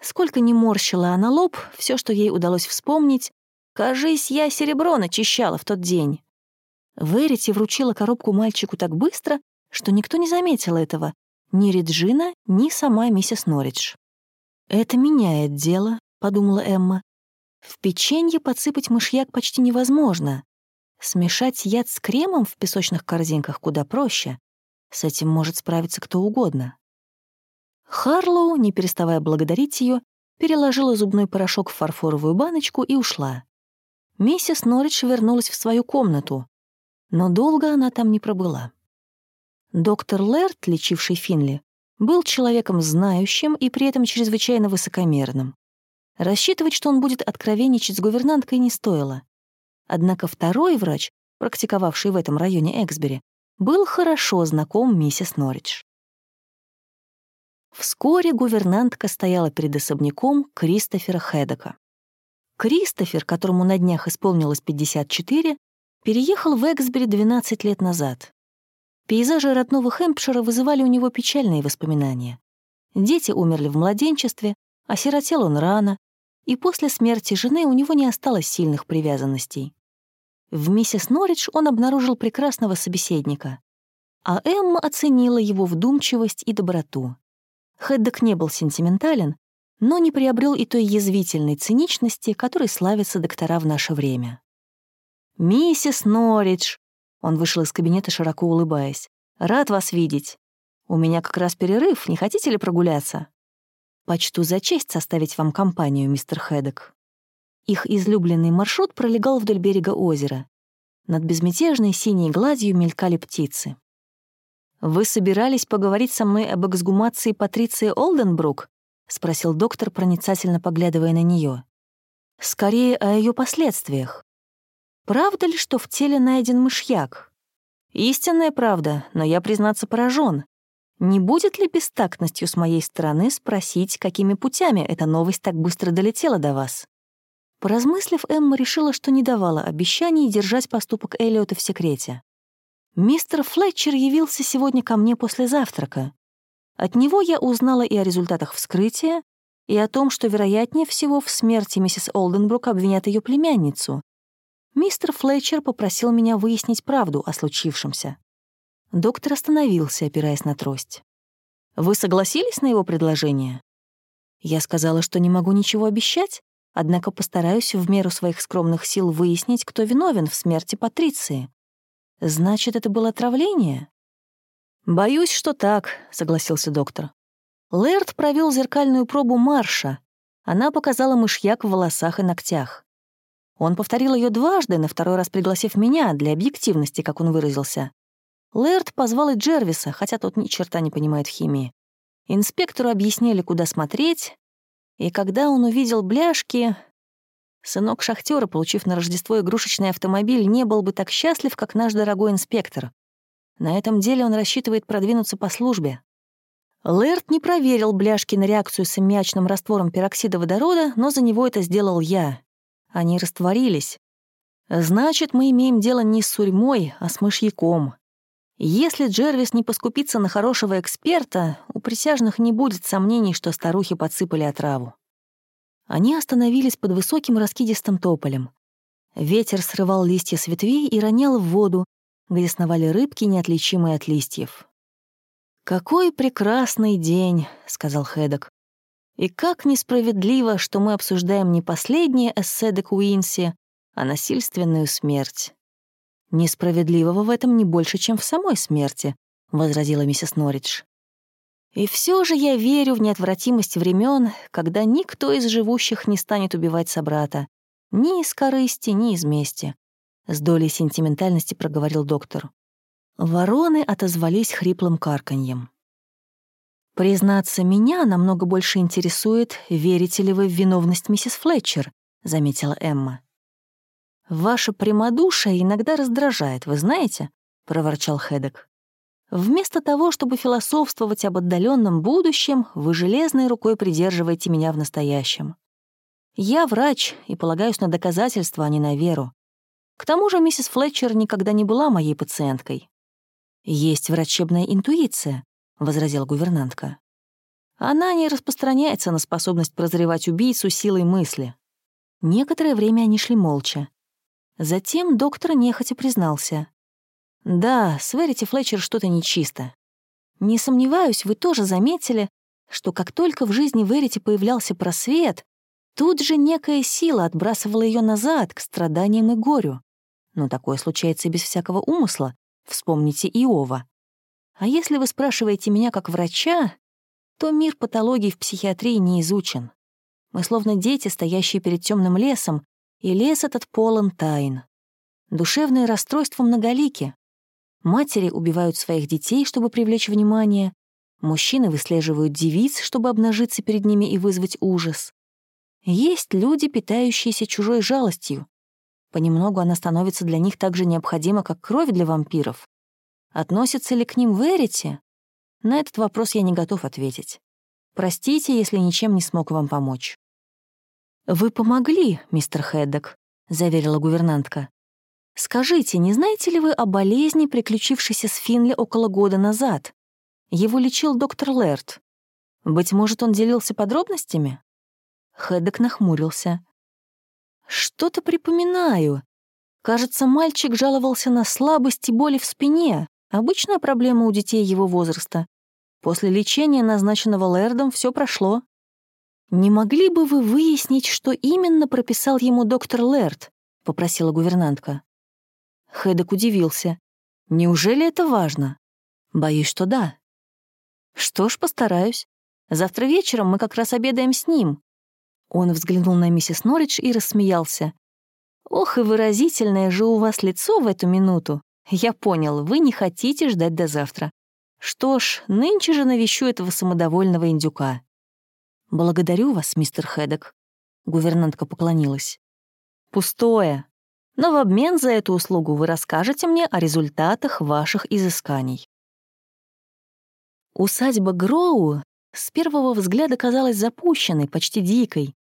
Сколько ни морщила она лоб, все, что ей удалось вспомнить, «Кажись, я серебро начищала в тот день». Верити вручила коробку мальчику так быстро, что никто не заметил этого, ни Реджина, ни сама миссис Норридж. «Это меняет дело», подумала Эмма. В печенье подсыпать мышьяк почти невозможно. Смешать яд с кремом в песочных корзинках куда проще. С этим может справиться кто угодно. Харлоу, не переставая благодарить ее, переложила зубной порошок в фарфоровую баночку и ушла. Миссис Норридж вернулась в свою комнату, но долго она там не пробыла. Доктор Лерт, лечивший Финли, был человеком знающим и при этом чрезвычайно высокомерным. Рассчитывать, что он будет откровенничать с гувернанткой, не стоило. Однако второй врач, практиковавший в этом районе Эксбери, был хорошо знаком миссис Норридж. Вскоре гувернантка стояла перед особняком Кристофера Хедека. Кристофер, которому на днях исполнилось 54, переехал в Эксбери 12 лет назад. Пейзажи родного Хэмпшира вызывали у него печальные воспоминания. Дети умерли в младенчестве, Осиротел он рано, и после смерти жены у него не осталось сильных привязанностей. В миссис Норридж он обнаружил прекрасного собеседника, а Эмма оценила его вдумчивость и доброту. Хэддок не был сентиментален, но не приобрел и той язвительной циничности, которой славятся доктора в наше время. «Миссис Норридж!» Он вышел из кабинета, широко улыбаясь. «Рад вас видеть. У меня как раз перерыв, не хотите ли прогуляться?» Почту за честь составить вам компанию, мистер Хэддок». Их излюбленный маршрут пролегал вдоль берега озера. Над безмятежной синей гладью мелькали птицы. «Вы собирались поговорить со мной об эксгумации Патриции Олденбрук?» — спросил доктор, проницательно поглядывая на нее. «Скорее о ее последствиях. Правда ли, что в теле найден мышьяк?» «Истинная правда, но я, признаться, поражен. Не будет ли бестактностью с моей стороны спросить, какими путями эта новость так быстро долетела до вас? Поразмыслив, Эмма решила, что не давала обещаний держать поступок Эллиота в секрете. «Мистер Флетчер явился сегодня ко мне после завтрака. От него я узнала и о результатах вскрытия, и о том, что, вероятнее всего, в смерти миссис Олденбрук обвинят ее племянницу. Мистер Флетчер попросил меня выяснить правду о случившемся. Доктор остановился, опираясь на трость. «Вы согласились на его предложение?» Я сказала, что не могу ничего обещать, однако постараюсь в меру своих скромных сил выяснить, кто виновен в смерти Патриции. Значит, это было отравление? «Боюсь, что так», — согласился доктор. Лэрд провел зеркальную пробу Марша. Она показала мышьяк в волосах и ногтях. Он повторил ее дважды, на второй раз пригласив меня, для объективности, как он выразился. Лэрд позвал и Джервиса, хотя тот ни черта не понимает в химии. Инспектору объяснили, куда смотреть, и когда он увидел бляшки... Сынок шахтера, получив на Рождество игрушечный автомобиль, не был бы так счастлив, как наш дорогой инспектор. На этом деле он рассчитывает продвинуться по службе. Лэрд не проверил бляшки на реакцию с аммиачным раствором пероксида водорода, но за него это сделал я. Они растворились. Значит, мы имеем дело не с сурьмой, а с мышьяком. Если Джервис не поскупится на хорошего эксперта, у присяжных не будет сомнений, что старухи подсыпали отраву. Они остановились под высоким раскидистым тополем. Ветер срывал листья с ветвей и ронял в воду, где сновали рыбки, неотличимые от листьев. «Какой прекрасный день», — сказал Хэдок. «И как несправедливо, что мы обсуждаем не последнее эссе де Куинси, а насильственную смерть». «Несправедливого в этом не больше, чем в самой смерти», — возразила миссис Норридж. «И все же я верю в неотвратимость времен, когда никто из живущих не станет убивать собрата, ни из корысти, ни из мести. С долей сентиментальности проговорил доктор. Вороны отозвались хриплым карканьем. «Признаться, меня намного больше интересует, верите ли вы в виновность миссис Флетчер», — заметила Эмма. «Ваше прямодушие иногда раздражает, вы знаете?» — проворчал Хедек. «Вместо того, чтобы философствовать об отдаленном будущем, вы железной рукой придерживаете меня в настоящем. Я врач и полагаюсь на доказательства, а не на веру. К тому же миссис Флетчер никогда не была моей пациенткой. «Есть врачебная интуиция», — возразила гувернантка. «Она не распространяется на способность прозревать убийцу силой мысли». Некоторое время они шли молча. Затем доктор нехотя признался. «Да, с Верити Флетчер что-то нечисто. Не сомневаюсь, вы тоже заметили, что как только в жизни Верити появлялся просвет, Тут же некая сила отбрасывала ее назад, к страданиям и горю. Но такое случается без всякого умысла. Вспомните Иова. А если вы спрашиваете меня как врача, то мир патологий в психиатрии не изучен. Мы словно дети, стоящие перед темным лесом, и лес этот полон тайн. Душевные расстройства многолики. Матери убивают своих детей, чтобы привлечь внимание. Мужчины выслеживают девиц, чтобы обнажиться перед ними и вызвать ужас. Есть люди, питающиеся чужой жалостью. Понемногу она становится для них так же необходима, как кровь для вампиров. Относится ли к ним Верите? На этот вопрос я не готов ответить. Простите, если ничем не смог вам помочь. «Вы помогли, мистер Хэддок», — заверила гувернантка. «Скажите, не знаете ли вы о болезни, приключившейся с Финли около года назад? Его лечил доктор Лэрт. Быть может, он делился подробностями?» Хэддок нахмурился. «Что-то припоминаю. Кажется, мальчик жаловался на слабость и боли в спине. Обычная проблема у детей его возраста. После лечения, назначенного Лэрдом, все прошло. «Не могли бы вы выяснить, что именно прописал ему доктор Лэрд?» — попросила гувернантка. Хэддок удивился. «Неужели это важно?» «Боюсь, что да». «Что ж, постараюсь. Завтра вечером мы как раз обедаем с ним. Он взглянул на миссис Норридж и рассмеялся. «Ох, и выразительное же у вас лицо в эту минуту. Я понял, вы не хотите ждать до завтра. Что ж, нынче же навещу этого самодовольного индюка». «Благодарю вас, мистер Хэддок», — гувернантка поклонилась. «Пустое. Но в обмен за эту услугу вы расскажете мне о результатах ваших изысканий». Усадьба Гроу с первого взгляда казалась запущенной, почти дикой.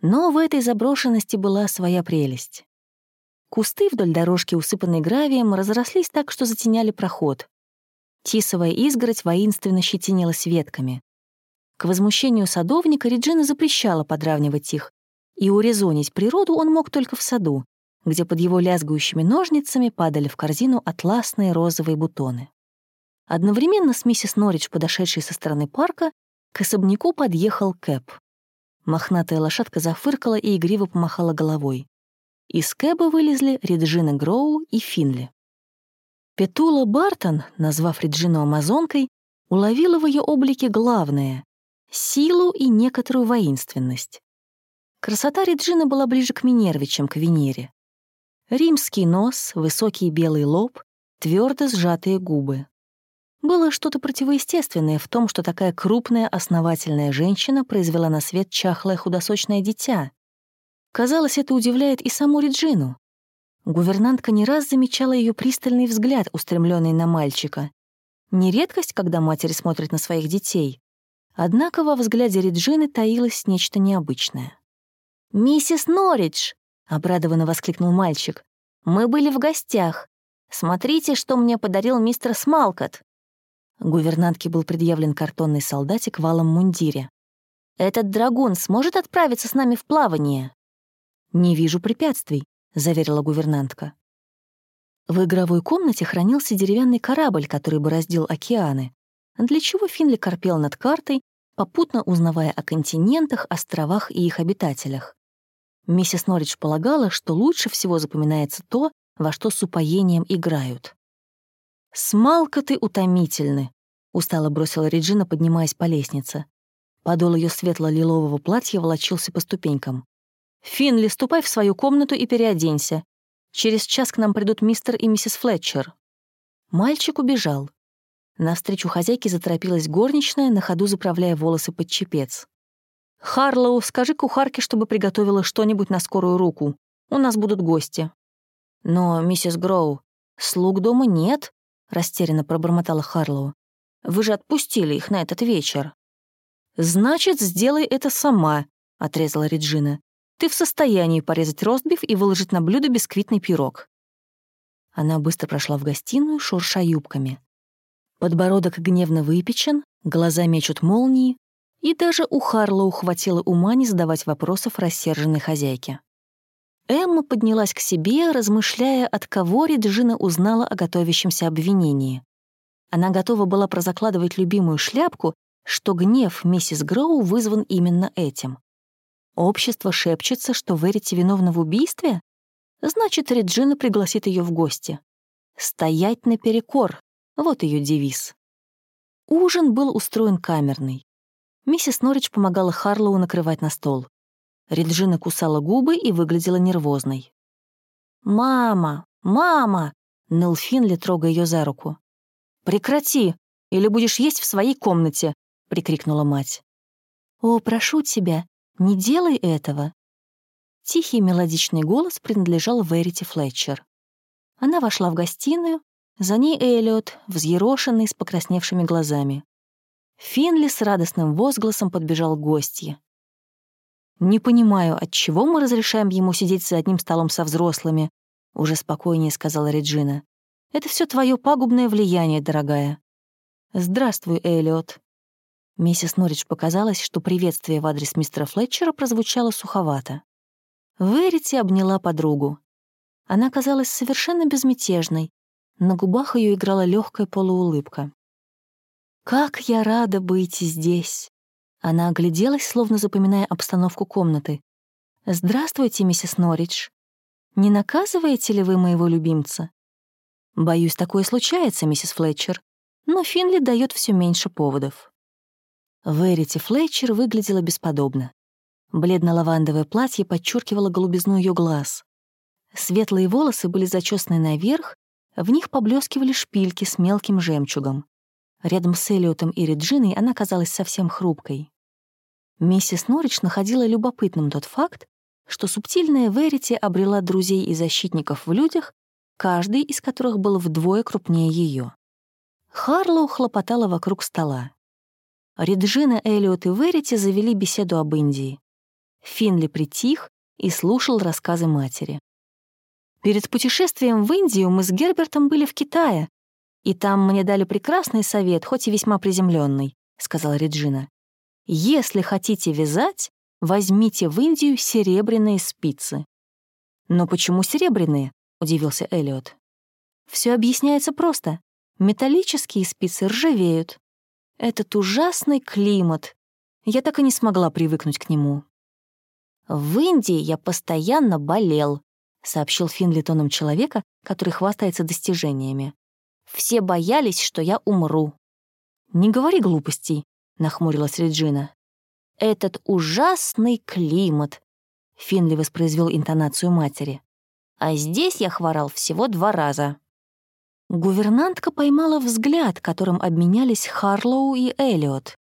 Но в этой заброшенности была своя прелесть. Кусты вдоль дорожки, усыпанной гравием, разрослись так, что затеняли проход. Тисовая изгородь воинственно щетинилась ветками. К возмущению садовника Реджина запрещала подравнивать их, и урезонить природу он мог только в саду, где под его лязгающими ножницами падали в корзину атласные розовые бутоны. Одновременно с миссис Норридж, подошедшей со стороны парка, к особняку подъехал Кэп. Мохнатая лошадка зафыркала и игриво помахала головой. Из кэба вылезли Реджина Гроу и Финли. Петула Бартон, назвав Реджину амазонкой, уловила в ее облике главное — силу и некоторую воинственность. Красота Реджины была ближе к Минерве, чем к Венере. Римский нос, высокий белый лоб, твердо сжатые губы. Было что-то противоестественное в том, что такая крупная, основательная женщина произвела на свет чахлое худосочное дитя. Казалось, это удивляет и саму Реджину. Гувернантка не раз замечала ее пристальный взгляд, устремленный на мальчика. Не редкость, когда матери смотрят на своих детей. Однако во взгляде Реджины таилось нечто необычное. «Миссис Норридж!» — обрадованно воскликнул мальчик. «Мы были в гостях. Смотрите, что мне подарил мистер Смалкот». Гувернантке был предъявлен картонный солдатик в алом мундире. «Этот драгун сможет отправиться с нами в плавание?» «Не вижу препятствий», —— заверила гувернантка. В игровой комнате хранился деревянный корабль, который бороздил океаны, для чего Финли корпел над картой, попутно узнавая о континентах, островах и их обитателях. Миссис Норридж полагала, что лучше всего запоминается то, во что с упоением играют. «Смалка ты утомительны», — устало бросила Реджина, поднимаясь по лестнице. Подол ее светло-лилового платья волочился по ступенькам. «Финли, ступай в свою комнату и переоденься. Через час к нам придут мистер и миссис Флетчер». Мальчик убежал. Навстречу хозяйке заторопилась горничная, на ходу заправляя волосы под чепец. «Харлоу, скажи кухарке, чтобы приготовила что-нибудь на скорую руку. У нас будут гости». «Но, миссис Гроу, слуг дома нет», — растерянно пробормотала Харлоу. «Вы же отпустили их на этот вечер». «Значит, сделай это сама», — отрезала Реджина. «Ты в состоянии порезать ростбиф и выложить на блюдо бисквитный пирог». Она быстро прошла в гостиную, шурша юбками. Подбородок гневно выпечен, глаза мечут молнии, и даже у Харлоу хватило ума не задавать вопросов рассерженной хозяйке. Эмма поднялась к себе, размышляя, от кого Реджина узнала о готовящемся обвинении. Она готова была прозакладывать любимую шляпку, что гнев миссис Гроу вызван именно этим. Общество шепчется, что Верите виновна в убийстве? Значит, Реджина пригласит ее в гости. «Стоять наперекор» — вот ее девиз. Ужин был устроен камерный. Миссис Норридж помогала Харлоу накрывать на стол. Реджина кусала губы и выглядела нервозной. «Мама! Мама!» — ныл Финли, трогая ее за руку. «Прекрати, или будешь есть в своей комнате!» — прикрикнула мать. «О, прошу тебя, не делай этого!» Тихий мелодичный голос принадлежал Верити Флетчер. Она вошла в гостиную, за ней Эллиот, взъерошенный, с покрасневшими глазами. Финли с радостным возгласом подбежал к гостье. «Не понимаю, от чего мы разрешаем ему сидеть за одним столом со взрослыми», уже спокойнее сказала Реджина. «Это все твое пагубное влияние, дорогая». «Здравствуй, Эллиот». Миссис Норридж показалось, что приветствие в адрес мистера Флетчера прозвучало суховато. Верити обняла подругу. Она казалась совершенно безмятежной. На губах ее играла легкая полуулыбка. «Как я рада быть здесь!» Она огляделась, словно запоминая обстановку комнаты. «Здравствуйте, миссис Норридж. Не наказываете ли вы моего любимца?» «Боюсь, такое случается, миссис Флетчер, но Финли дает все меньше поводов». Верити Флетчер выглядела бесподобно. Бледно-лавандовое платье подчеркивало голубизну ее глаз. Светлые волосы были зачесаны наверх, в них поблескивали шпильки с мелким жемчугом. Рядом с Элиотом и Реджиной она казалась совсем хрупкой. Миссис Норридж находила любопытным тот факт, что субтильная Верити обрела друзей и защитников в людях, каждый из которых был вдвое крупнее ее. Харлоу хлопотала вокруг стола. Реджина, Элиот и Верити завели беседу об Индии. Финли притих и слушал рассказы матери. Перед путешествием в Индию мы с Гербертом были в Китае, «И там мне дали прекрасный совет, хоть и весьма приземленный, сказала Реджина. «Если хотите вязать, возьмите в Индию серебряные спицы». «Но почему серебряные?» — удивился Эллиот. Все объясняется просто. Металлические спицы ржавеют. Этот ужасный климат. Я так и не смогла привыкнуть к нему. «В Индии я постоянно болел», — сообщил Финли тоном человека, который хвастается достижениями. Все боялись, что я умру. «Не говори глупостей», — нахмурилась Реджина. «Этот ужасный климат», — Финли воспроизвел интонацию матери. «А здесь я хворал всего два раза». Гувернантка поймала взгляд, которым обменялись Харлоу и Эллиот.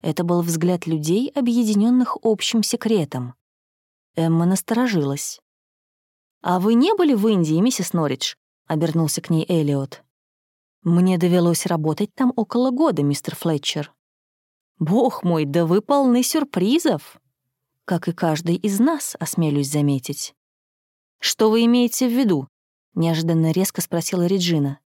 Это был взгляд людей, объединенных общим секретом. Эмма насторожилась. «А вы не были в Индии, миссис Норридж?» — обернулся к ней Эллиот. Мне довелось работать там около года, мистер Флетчер. Бог мой, да вы полны сюрпризов. Как и каждый из нас, осмелюсь заметить. Что вы имеете в виду? Неожиданно резко спросила Реджина.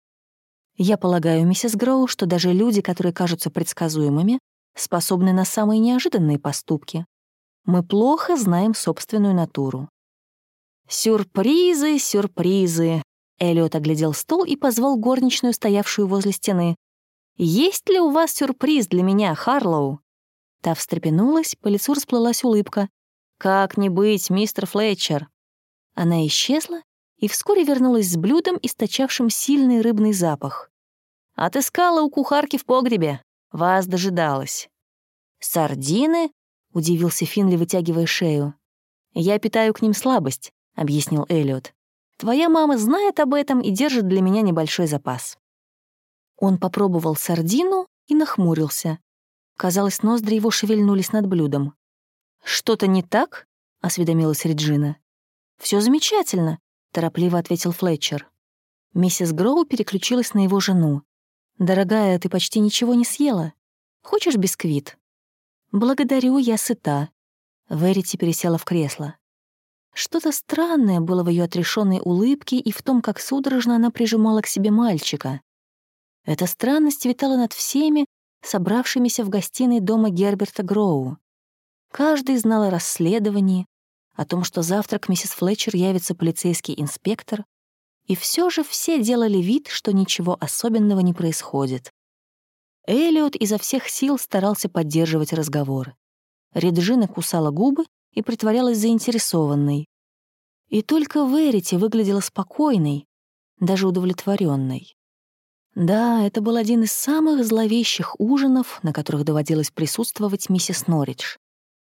Я полагаю, миссис Гроу, что даже люди, которые кажутся предсказуемыми, способны на самые неожиданные поступки. Мы плохо знаем собственную натуру. «Сюрпризы, сюрпризы!» Эллиот оглядел стол и позвал горничную, стоявшую возле стены. «Есть ли у вас сюрприз для меня, Харлоу?» Та встрепенулась, по лицу расплылась улыбка. «Как не быть, мистер Флетчер?» Она исчезла и вскоре вернулась с блюдом, источавшим сильный рыбный запах. «Отыскала у кухарки в погребе. Вас дожидалась». «Сардины?» — удивился Финли, вытягивая шею. «Я питаю к ним слабость», — объяснил Эллиот. «Твоя мама знает об этом и держит для меня небольшой запас». Он попробовал сардину и нахмурился. Казалось, ноздри его шевельнулись над блюдом. «Что-то не так?» — осведомилась Реджина. Все замечательно», — торопливо ответил Флетчер. Миссис Гроу переключилась на его жену. «Дорогая, ты почти ничего не съела. Хочешь бисквит?» «Благодарю, я сыта». Верити пересела в кресло. Что-то странное было в ее отрешенной улыбке и в том, как судорожно она прижимала к себе мальчика. Эта странность витала над всеми, собравшимися в гостиной дома Герберта Гроу. Каждый знал о расследовании, о том, что завтра к миссис Флетчер явится полицейский инспектор, и все же все делали вид, что ничего особенного не происходит. Эллиот изо всех сил старался поддерживать разговор. Реджина кусала губы и притворялась заинтересованной. И только Верити выглядела спокойной, даже удовлетворенной. Да, это был один из самых зловещих ужинов, на которых доводилось присутствовать миссис Норридж.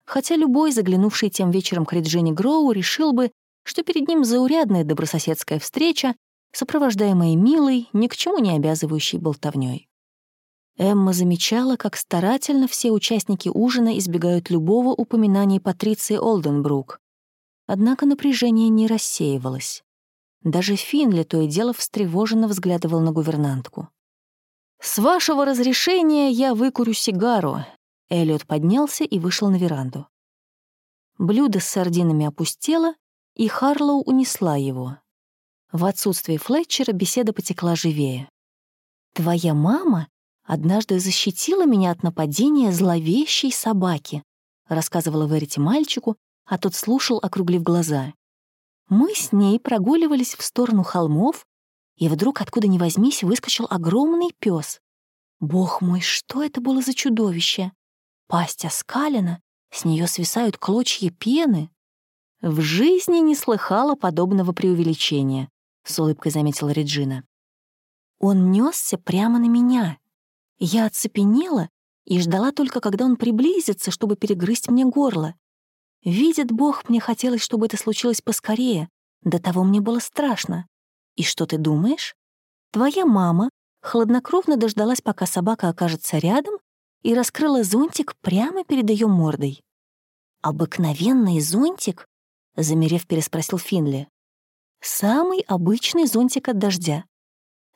Хотя любой, заглянувший тем вечером к Реджине Гроу, решил бы, что перед ним заурядная добрососедская встреча, сопровождаемая милой, ни к чему не обязывающей болтовнёй. Эмма замечала, как старательно все участники ужина избегают любого упоминания Патриции Олденбрук. Однако напряжение не рассеивалось. Даже Финли то и дело встревоженно взглядывал на гувернантку. «С вашего разрешения я выкурю сигару», Эллиот поднялся и вышел на веранду. Блюдо с сардинами опустело, и Харлоу унесла его. В отсутствие Флетчера беседа потекла живее. «Твоя мама однажды защитила меня от нападения зловещей собаки», рассказывала Верити мальчику, а тот слушал, округлив глаза. Мы с ней прогуливались в сторону холмов, и вдруг, откуда ни возьмись, выскочил огромный пес. Бог мой, что это было за чудовище? Пасть оскалена, с нее свисают клочья пены. В жизни не слыхала подобного преувеличения, с улыбкой заметила Реджина. Он несся прямо на меня. Я оцепенела и ждала только, когда он приблизится, чтобы перегрызть мне горло. Видит Бог, мне хотелось, чтобы это случилось поскорее. До того мне было страшно. И что ты думаешь? Твоя мама хладнокровно дождалась, пока собака окажется рядом, и раскрыла зонтик прямо перед ее мордой. «Обыкновенный зонтик?» — замерев, переспросил Финли. «Самый обычный зонтик от дождя».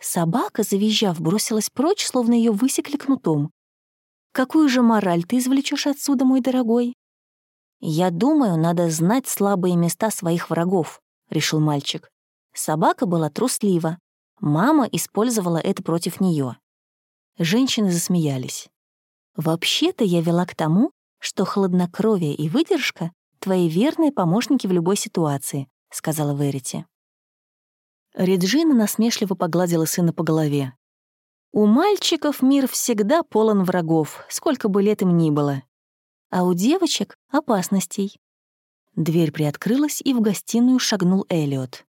Собака, завизжав, бросилась прочь, словно ее высекли кнутом. «Какую же мораль ты извлечешь отсюда, мой дорогой?» «Я думаю, надо знать слабые места своих врагов», — решил мальчик. Собака была труслива. Мама использовала это против нее. Женщины засмеялись. Вообще-то я вела к тому, что хладнокровие и выдержка — твои верные помощники в любой ситуации», — сказала Верити. Реджина насмешливо погладила сына по голове. «У мальчиков мир всегда полон врагов, сколько бы лет им ни было. А у девочек — опасностей». Дверь приоткрылась, и в гостиную шагнул Эллиот.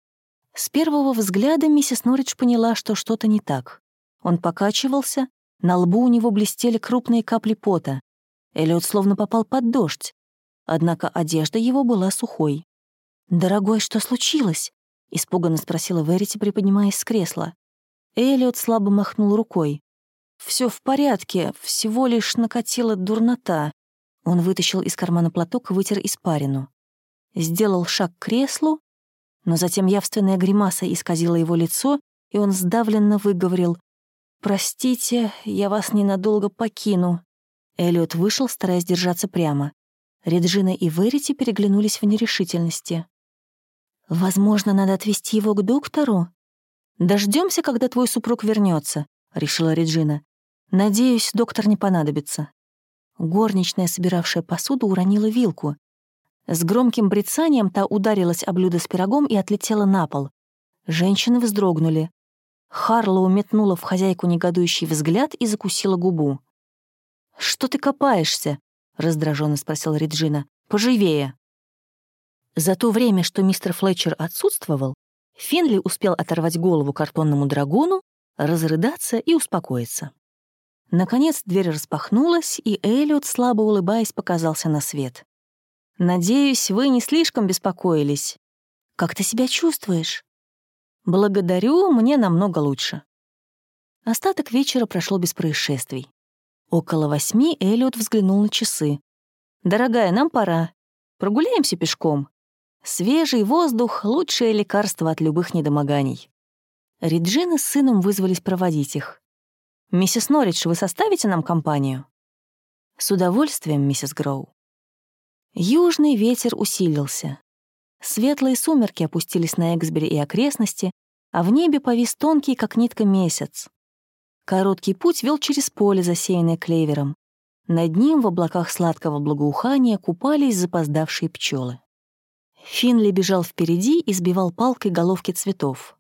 С первого взгляда миссис Норридж поняла, что что-то не так. Он покачивался, на лбу у него блестели крупные капли пота. Эллиот словно попал под дождь. Однако одежда его была сухой. «Дорогой, что случилось?» — испуганно спросила Верити, приподнимаясь с кресла. Эллиот слабо махнул рукой. Все в порядке, всего лишь накатила дурнота». Он вытащил из кармана платок и вытер испарину. Сделал шаг к креслу, но затем явственная гримаса исказила его лицо, и он сдавленно выговорил «Простите, я вас ненадолго покину». Эллиот вышел, стараясь держаться прямо. Реджина и Верити переглянулись в нерешительности. «Возможно, надо отвезти его к доктору?» Дождемся, когда твой супруг вернется, решила Реджина. «Надеюсь, доктор не понадобится». Горничная, собиравшая посуду, уронила вилку. С громким брецанием та ударилась о блюдо с пирогом и отлетела на пол. Женщины вздрогнули. Харлоу метнула в хозяйку негодующий взгляд и закусила губу. «Что ты копаешься?» — раздраженно спросила Реджина. «Поживее». За то время, что мистер Флетчер отсутствовал, Финли успел оторвать голову картонному драгуну, разрыдаться и успокоиться. Наконец дверь распахнулась, и Эллиот, слабо улыбаясь, показался на свет. «Надеюсь, вы не слишком беспокоились. Как ты себя чувствуешь?» «Благодарю, мне намного лучше». Остаток вечера прошло без происшествий. Около восьми Эллиот взглянул на часы. «Дорогая, нам пора. Прогуляемся пешком. Свежий воздух — лучшее лекарство от любых недомоганий». Реджина с сыном вызвались проводить их. «Миссис Норридж, вы составите нам компанию?» «С удовольствием, миссис Гроу». Южный ветер усилился. Светлые сумерки опустились на Эксбери и окрестности, а в небе повис тонкий, как нитка, месяц. Короткий путь вел через поле, засеянное клевером. Над ним в облаках сладкого благоухания купались запоздавшие пчелы. Финли бежал впереди и сбивал палкой головки цветов.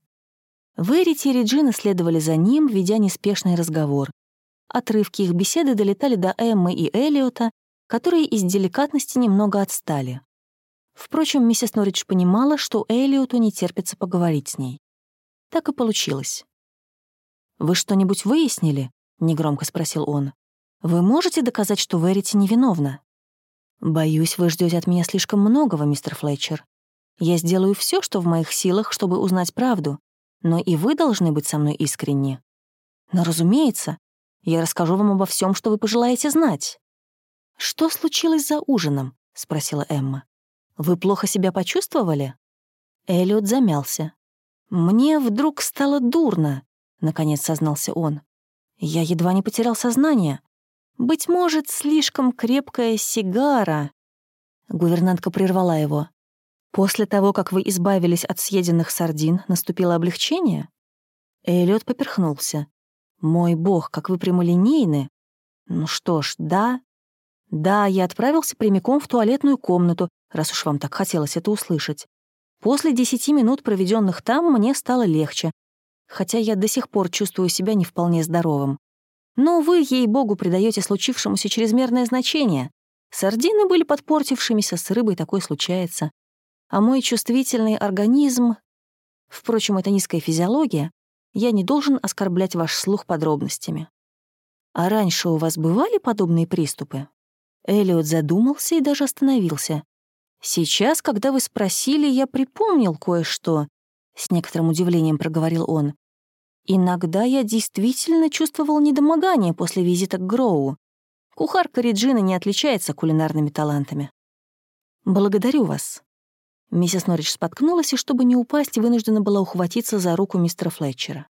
Верити и Реджина следовали за ним, ведя неспешный разговор. Отрывки их беседы долетали до Эммы и Элиота, которые из деликатности немного отстали. Впрочем, миссис Норридж понимала, что Элиоту не терпится поговорить с ней. Так и получилось. «Вы что-нибудь выяснили?» — негромко спросил он. «Вы можете доказать, что Верити невиновна?» «Боюсь, вы ждете от меня слишком многого, мистер Флетчер. Я сделаю все, что в моих силах, чтобы узнать правду, но и вы должны быть со мной искренни. Но, разумеется, я расскажу вам обо всем, что вы пожелаете знать». «Что случилось за ужином?» — спросила Эмма. «Вы плохо себя почувствовали?» Эллиот замялся. «Мне вдруг стало дурно. — наконец сознался он. «Я едва не потерял сознание. Быть может, слишком крепкая сигара...» Гувернантка прервала его. «После того, как вы избавились от съеденных сардин, наступило облегчение?» Эллиот поперхнулся. «Мой бог, как вы прямолинейны!» «Ну что ж, да...» «Да, я отправился прямиком в туалетную комнату, раз уж вам так хотелось это услышать. После десяти минут, проведенных там, мне стало легче, хотя я до сих пор чувствую себя не вполне здоровым. Но вы, ей-богу, придаете случившемуся чрезмерное значение. Сардины были подпортившимися, с рыбой такое случается. А мой чувствительный организм... Впрочем, это низкая физиология. Я не должен оскорблять ваш слух подробностями. А раньше у вас бывали подобные приступы? Элиот задумался и даже остановился. Сейчас, когда вы спросили, я припомнил кое-что. С некоторым удивлением проговорил он. Иногда я действительно чувствовал недомогание после визита к Гроу. Кухарка Реджина не отличается кулинарными талантами. «Благодарю вас». Миссис Норридж споткнулась, и чтобы не упасть, вынуждена была ухватиться за руку мистера Флетчера.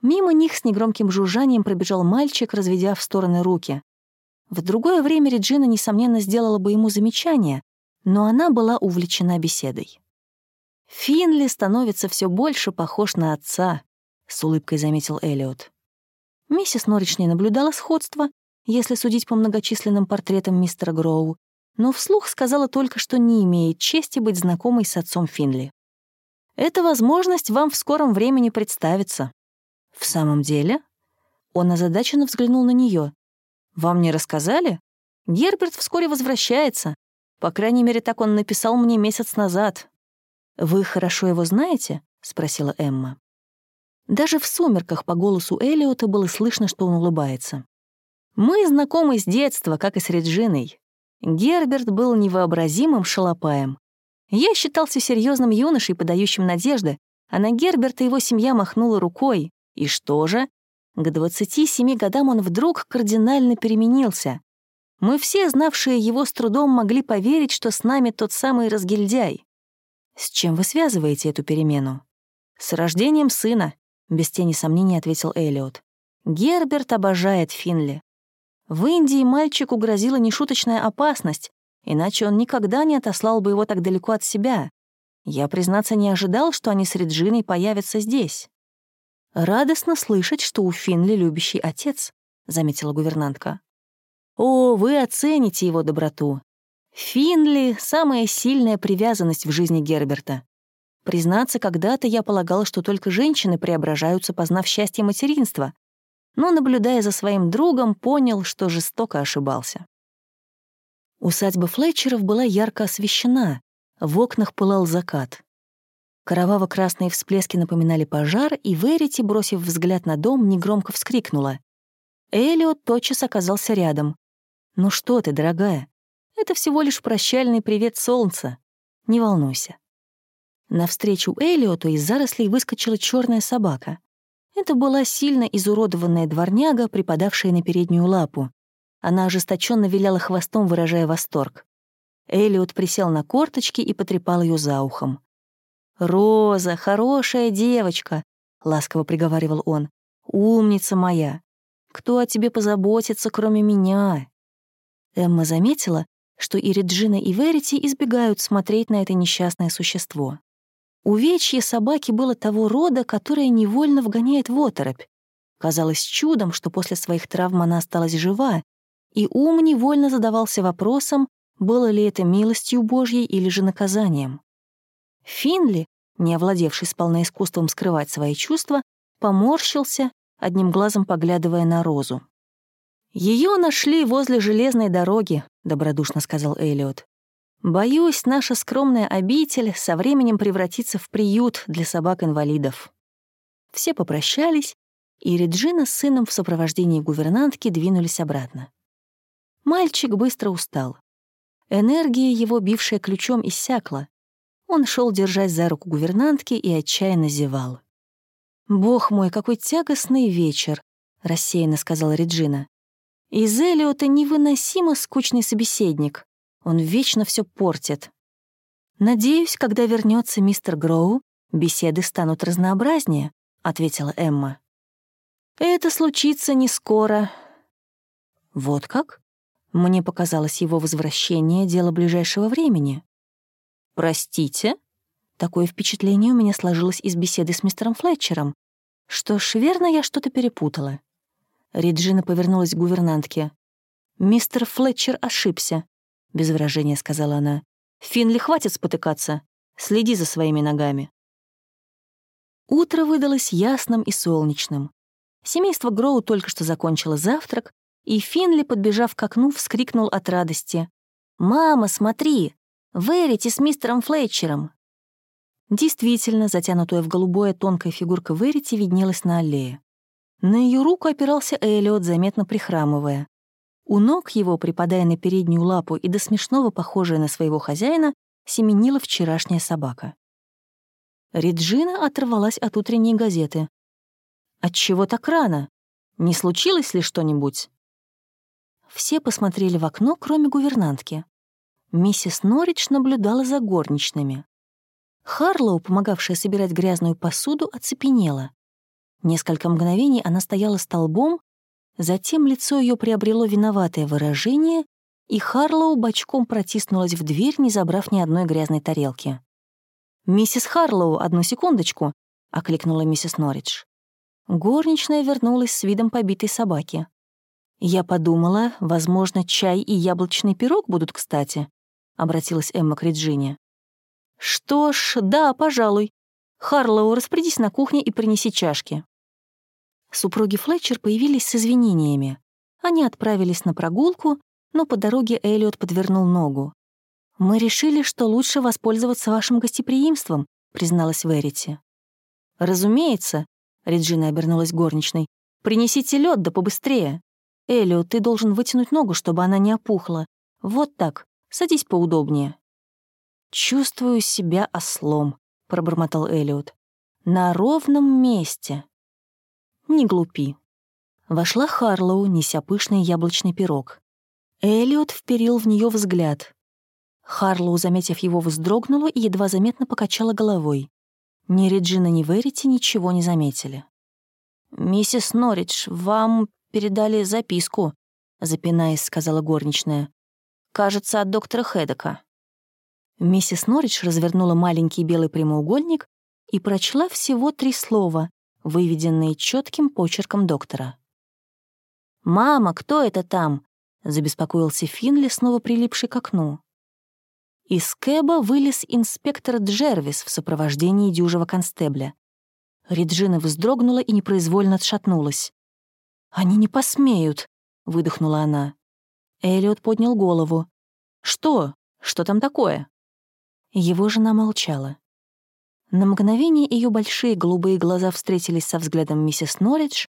Мимо них с негромким жужжанием пробежал мальчик, разведя в стороны руки. В другое время Реджина, несомненно, сделала бы ему замечание, но она была увлечена беседой. Финли становится все больше похож на отца, с улыбкой заметил Элиот. Миссис Норрич не наблюдала сходства, если судить по многочисленным портретам мистера Гроу, но вслух сказала только, что не имеет чести быть знакомой с отцом Финли. Эта возможность вам в скором времени представится. В самом деле? Он озадаченно взглянул на нее. Вам не рассказали? Герберт вскоре возвращается. По крайней мере, так он написал мне месяц назад. «Вы хорошо его знаете?» — спросила Эмма. Даже в сумерках по голосу Элиота было слышно, что он улыбается. «Мы знакомы с детства, как и с Реджиной. Герберт был невообразимым шалопаем. Я считался серьезным юношей, подающим надежды, а на Герберта его семья махнула рукой. И что же? К 27 годам он вдруг кардинально переменился. Мы все, знавшие его с трудом, могли поверить, что с нами тот самый разгильдяй. «С чем вы связываете эту перемену?» «С рождением сына», — без тени сомнений ответил Элиот. «Герберт обожает Финли. В Индии мальчику грозила нешуточная опасность, иначе он никогда не отослал бы его так далеко от себя. Я, признаться, не ожидал, что они с Реджиной появятся здесь». «Радостно слышать, что у Финли любящий отец», — заметила гувернантка. «О, вы оцените его доброту. Финли — самая сильная привязанность в жизни Герберта. Признаться, когда-то я полагала, что только женщины преображаются, познав счастье материнства, но, наблюдая за своим другом, понял, что жестоко ошибался. Усадьба Флетчеров была ярко освещена, в окнах пылал закат. Кроваво-красные всплески напоминали пожар, и Верити, бросив взгляд на дом, негромко вскрикнула. Элиот тотчас оказался рядом. «Ну что ты, дорогая? Это всего лишь прощальный привет солнца. Не волнуйся». Навстречу Элиоту из зарослей выскочила черная собака. Это была сильно изуродованная дворняга, припадавшая на переднюю лапу. Она ожесточенно виляла хвостом, выражая восторг. Элиот присел на корточки и потрепал ее за ухом. «Роза, хорошая девочка», — ласково приговаривал он. «Умница моя! Кто о тебе позаботится, кроме меня?» Эмма заметила, что и Реджина, и Верити избегают смотреть на это несчастное существо. Увечье собаки было того рода, которое невольно вгоняет в оторопь. Казалось чудом, что после своих травм она осталась жива, и ум невольно задавался вопросом, было ли это милостью Божьей или же наказанием. Финли, не овладевший сполна искусством скрывать свои чувства, поморщился, одним глазом поглядывая на Розу. Ее нашли возле железной дороги», — добродушно сказал Элиот. Боюсь, наша скромная обитель со временем превратится в приют для собак-инвалидов. Все попрощались, и Реджина с сыном в сопровождении гувернантки двинулись обратно. Мальчик быстро устал. Энергия его, бившая ключом, иссякла. Он шел, держась за руку гувернантки, и отчаянно зевал. «Бог мой, какой тягостный вечер!» — рассеянно сказала Реджина. «Из Элиота невыносимо скучный собеседник. Он вечно все портит. Надеюсь, когда вернется мистер Гроу, беседы станут разнообразнее, ответила Эмма. Это случится не скоро. Вот как? Мне показалось его возвращение дело ближайшего времени. Простите? Такое впечатление у меня сложилось из беседы с мистером Флетчером. Что ж, верно, я что-то перепутала. Реджина повернулась к гувернантке. Мистер Флетчер ошибся. — без выражения сказала она. «Финли, хватит спотыкаться. Следи за своими ногами». Утро выдалось ясным и солнечным. Семейство Гроу только что закончило завтрак, и Финли, подбежав к окну, вскрикнул от радости. «Мама, смотри! Верите с мистером Флетчером!» Действительно, затянутая в голубое тонкая фигурка Верити виднелась на аллее. На ее руку опирался Эллиот, заметно прихрамывая. У ног его, припадая на переднюю лапу и до смешного похожая на своего хозяина, семенила вчерашняя собака. Реджина оторвалась от утренней газеты. «Отчего так рано? Не случилось ли что-нибудь?» Все посмотрели в окно, кроме гувернантки. Миссис Норридж наблюдала за горничными. Харлоу, помогавшая собирать грязную посуду, оцепенела. Несколько мгновений она стояла столбом, Затем лицо ее приобрело виноватое выражение, и Харлоу бочком протиснулась в дверь, не забрав ни одной грязной тарелки. «Миссис Харлоу, одну секундочку», — окликнула миссис Норридж. Горничная вернулась с видом побитой собаки. «Я подумала, возможно, чай и яблочный пирог будут кстати», — обратилась Эмма к Реджине. «Что ж, да, пожалуй. Харлоу, распорядись на кухне и принеси чашки». Супруги Флетчер появились с извинениями. Они отправились на прогулку, но по дороге Эллиот подвернул ногу. «Мы решили, что лучше воспользоваться вашим гостеприимством», — призналась Верити. «Разумеется», — Реджина обернулась горничной, «принесите лед да побыстрее. Эллиот, ты должен вытянуть ногу, чтобы она не опухла. Вот так, садись поудобнее». «Чувствую себя ослом», — пробормотал Эллиот. «На ровном месте». Не глупи. Вошла Харлоу, неся пышный яблочный пирог. Элliot вперил в нее взгляд. Харлоу, заметив его, вздрогнула и едва заметно покачала головой. Ни Реджина, ни Верити ничего не заметили. «Миссис Норридж, вам передали записку», — запинаясь, сказала горничная. «Кажется, от доктора Хедека». Миссис Норридж развернула маленький белый прямоугольник и прочла всего три слова, выведенные четким почерком доктора. «Мама, кто это там?» — забеспокоился Финли, снова прилипший к окну. Из кэба вылез инспектор Джервис в сопровождении дюжего констебля. Реджина вздрогнула и непроизвольно отшатнулась. «Они не посмеют», — выдохнула она. Элliot поднял голову. «Что? Что там такое?» Его жена молчала. На мгновение ее большие голубые глаза встретились со взглядом миссис Норридж,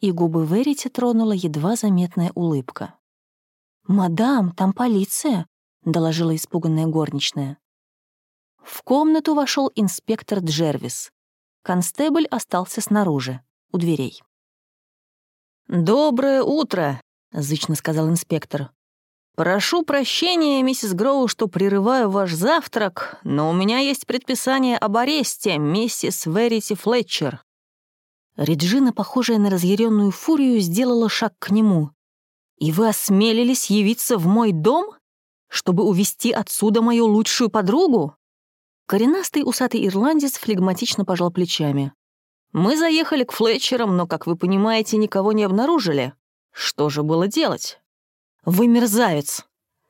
и губы Верити тронула едва заметная улыбка. «Мадам, там полиция», — доложила испуганная горничная. В комнату вошел инспектор Джервис. Констебль остался снаружи, у дверей. «Доброе утро», — зычно сказал инспектор. «Прошу прощения, миссис Гроу, что прерываю ваш завтрак, но у меня есть предписание об аресте, миссис Верити Флетчер». Реджина, похожая на разъяренную фурию, сделала шаг к нему. «И вы осмелились явиться в мой дом, чтобы увести отсюда мою лучшую подругу?» Коренастый усатый ирландец флегматично пожал плечами. «Мы заехали к Флетчерам, но, как вы понимаете, никого не обнаружили. Что же было делать?» «Вы мерзавец!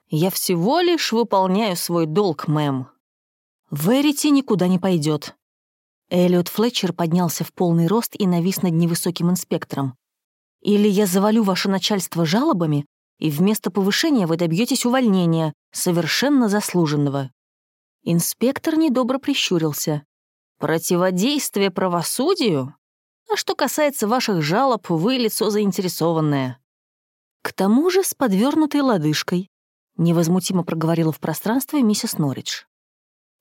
Я всего лишь выполняю свой долг, мэм. Верити никуда не пойдет. Эллиот Флетчер поднялся в полный рост и навис над невысоким инспектором. «Или я завалю ваше начальство жалобами, и вместо повышения вы добьетесь увольнения, совершенно заслуженного». Инспектор недобро прищурился. «Противодействие правосудию? А что касается ваших жалоб, вы лицо заинтересованное. К тому же с подвернутой лодыжкой, невозмутимо проговорила в пространстве миссис Норридж.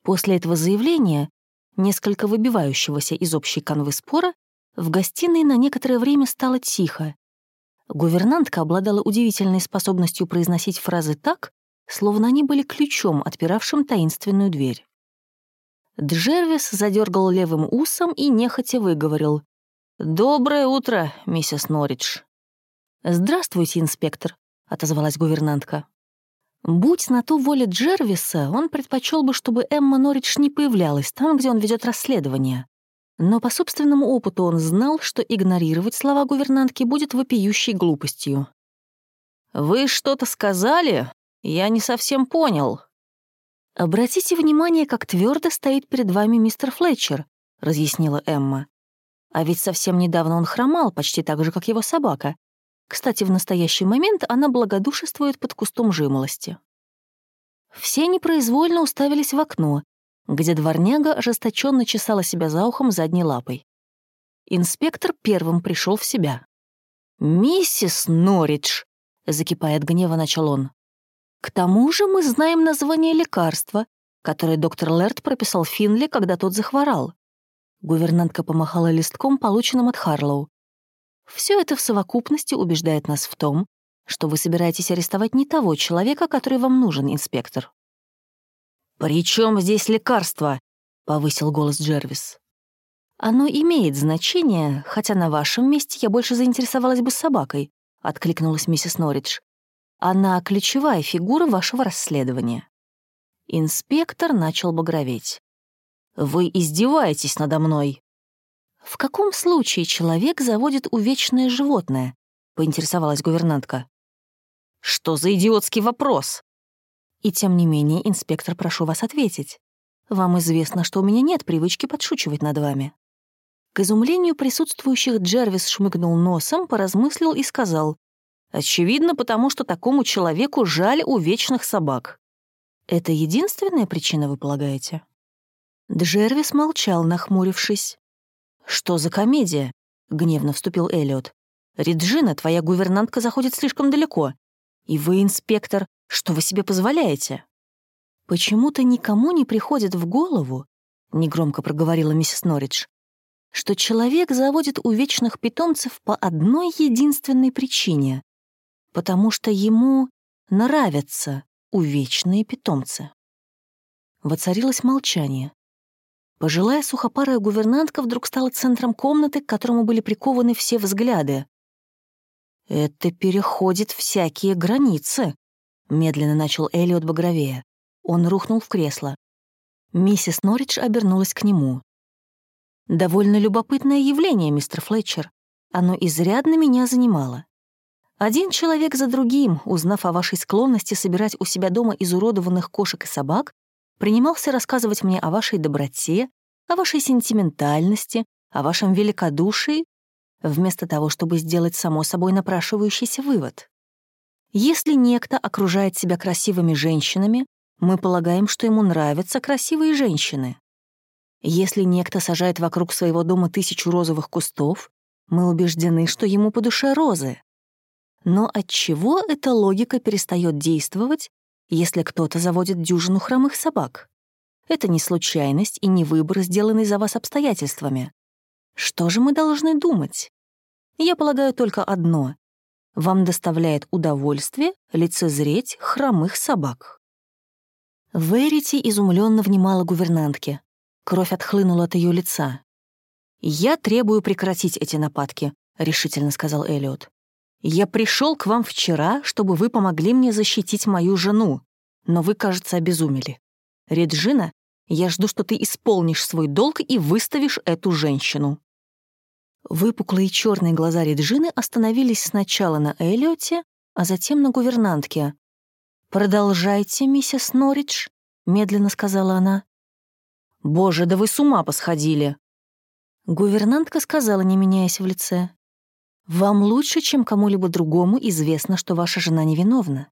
После этого заявления, несколько выбивающегося из общей канвы спора, в гостиной на некоторое время стало тихо. Гувернантка обладала удивительной способностью произносить фразы так, словно они были ключом, отпиравшим таинственную дверь. Джервис задергал левым усом и нехотя выговорил. «Доброе утро, миссис Норридж». «Здравствуйте, инспектор», — отозвалась гувернантка. Будь на то воля Джервиса, он предпочел бы, чтобы Эмма Норридж не появлялась там, где он ведет расследование. Но по собственному опыту он знал, что игнорировать слова гувернантки будет вопиющей глупостью. «Вы что-то сказали? Я не совсем понял». «Обратите внимание, как твердо стоит перед вами мистер Флетчер», — разъяснила Эмма. «А ведь совсем недавно он хромал, почти так же, как его собака. Кстати, в настоящий момент она благодушествует под кустом жимолости. Все непроизвольно уставились в окно, где дворняга ожесточенно чесала себя за ухом задней лапой. Инспектор первым пришел в себя. «Миссис Норридж!» — закипая от гнева, начал он. «К тому же мы знаем название лекарства, которое доктор Лерт прописал Финли, когда тот захворал». Гувернантка помахала листком, полученным от Харлоу. Все это в совокупности убеждает нас в том, что вы собираетесь арестовать не того человека, который вам нужен, инспектор. «При чем здесь лекарство?» — повысил голос Джервис. «Оно имеет значение, хотя на вашем месте я больше заинтересовалась бы собакой», — откликнулась миссис Норридж. «Она ключевая фигура вашего расследования». Инспектор начал багроветь. «Вы издеваетесь надо мной!» «В каком случае человек заводит увечное животное?» — поинтересовалась гувернантка. «Что за идиотский вопрос?» «И тем не менее, инспектор, прошу вас ответить. Вам известно, что у меня нет привычки подшучивать над вами». К изумлению присутствующих Джервис шмыгнул носом, поразмыслил и сказал, «Очевидно, потому что такому человеку жаль увечных собак». «Это единственная причина, вы полагаете?» Джервис молчал, нахмурившись. «Что за комедия?» — гневно вступил Эллиот. «Реджина, твоя гувернантка заходит слишком далеко. И вы, инспектор, что вы себе позволяете?» «Почему-то никому не приходит в голову», — негромко проговорила миссис Норридж, «что человек заводит у вечных питомцев по одной единственной причине — потому что ему нравятся увечные питомцы». Воцарилось молчание. Пожилая сухопарая гувернантка вдруг стала центром комнаты, к которому были прикованы все взгляды. «Это переходит всякие границы», — медленно начал Элliot Багровея. Он рухнул в кресло. Миссис Норридж обернулась к нему. «Довольно любопытное явление, мистер Флетчер. Оно изрядно меня занимало. Один человек за другим, узнав о вашей склонности собирать у себя дома изуродованных кошек и собак, принимался рассказывать мне о вашей доброте, о вашей сентиментальности, о вашем великодушии, вместо того, чтобы сделать само собой напрашивающийся вывод. Если некто окружает себя красивыми женщинами, мы полагаем, что ему нравятся красивые женщины. Если некто сажает вокруг своего дома тысячу розовых кустов, мы убеждены, что ему по душе розы. Но от чего эта логика перестает действовать, если кто-то заводит дюжину хромых собак? Это не случайность и не выбор, сделанный за вас обстоятельствами. Что же мы должны думать? Я полагаю только одно. Вам доставляет удовольствие лицезреть хромых собак. Верити изумленно внимала гувернантке. Кровь отхлынула от ее лица. «Я требую прекратить эти нападки», — решительно сказал Эллиот. «Я пришел к вам вчера, чтобы вы помогли мне защитить мою жену, но вы, кажется, обезумели. Реджина, я жду, что ты исполнишь свой долг и выставишь эту женщину». Выпуклые черные глаза Реджины остановились сначала на Эллиоте, а затем на гувернантке. «Продолжайте, миссис Норридж», — медленно сказала она. «Боже, да вы с ума посходили!» Гувернантка сказала, не меняясь в лице. «Вам лучше, чем кому-либо другому, известно, что ваша жена невиновна.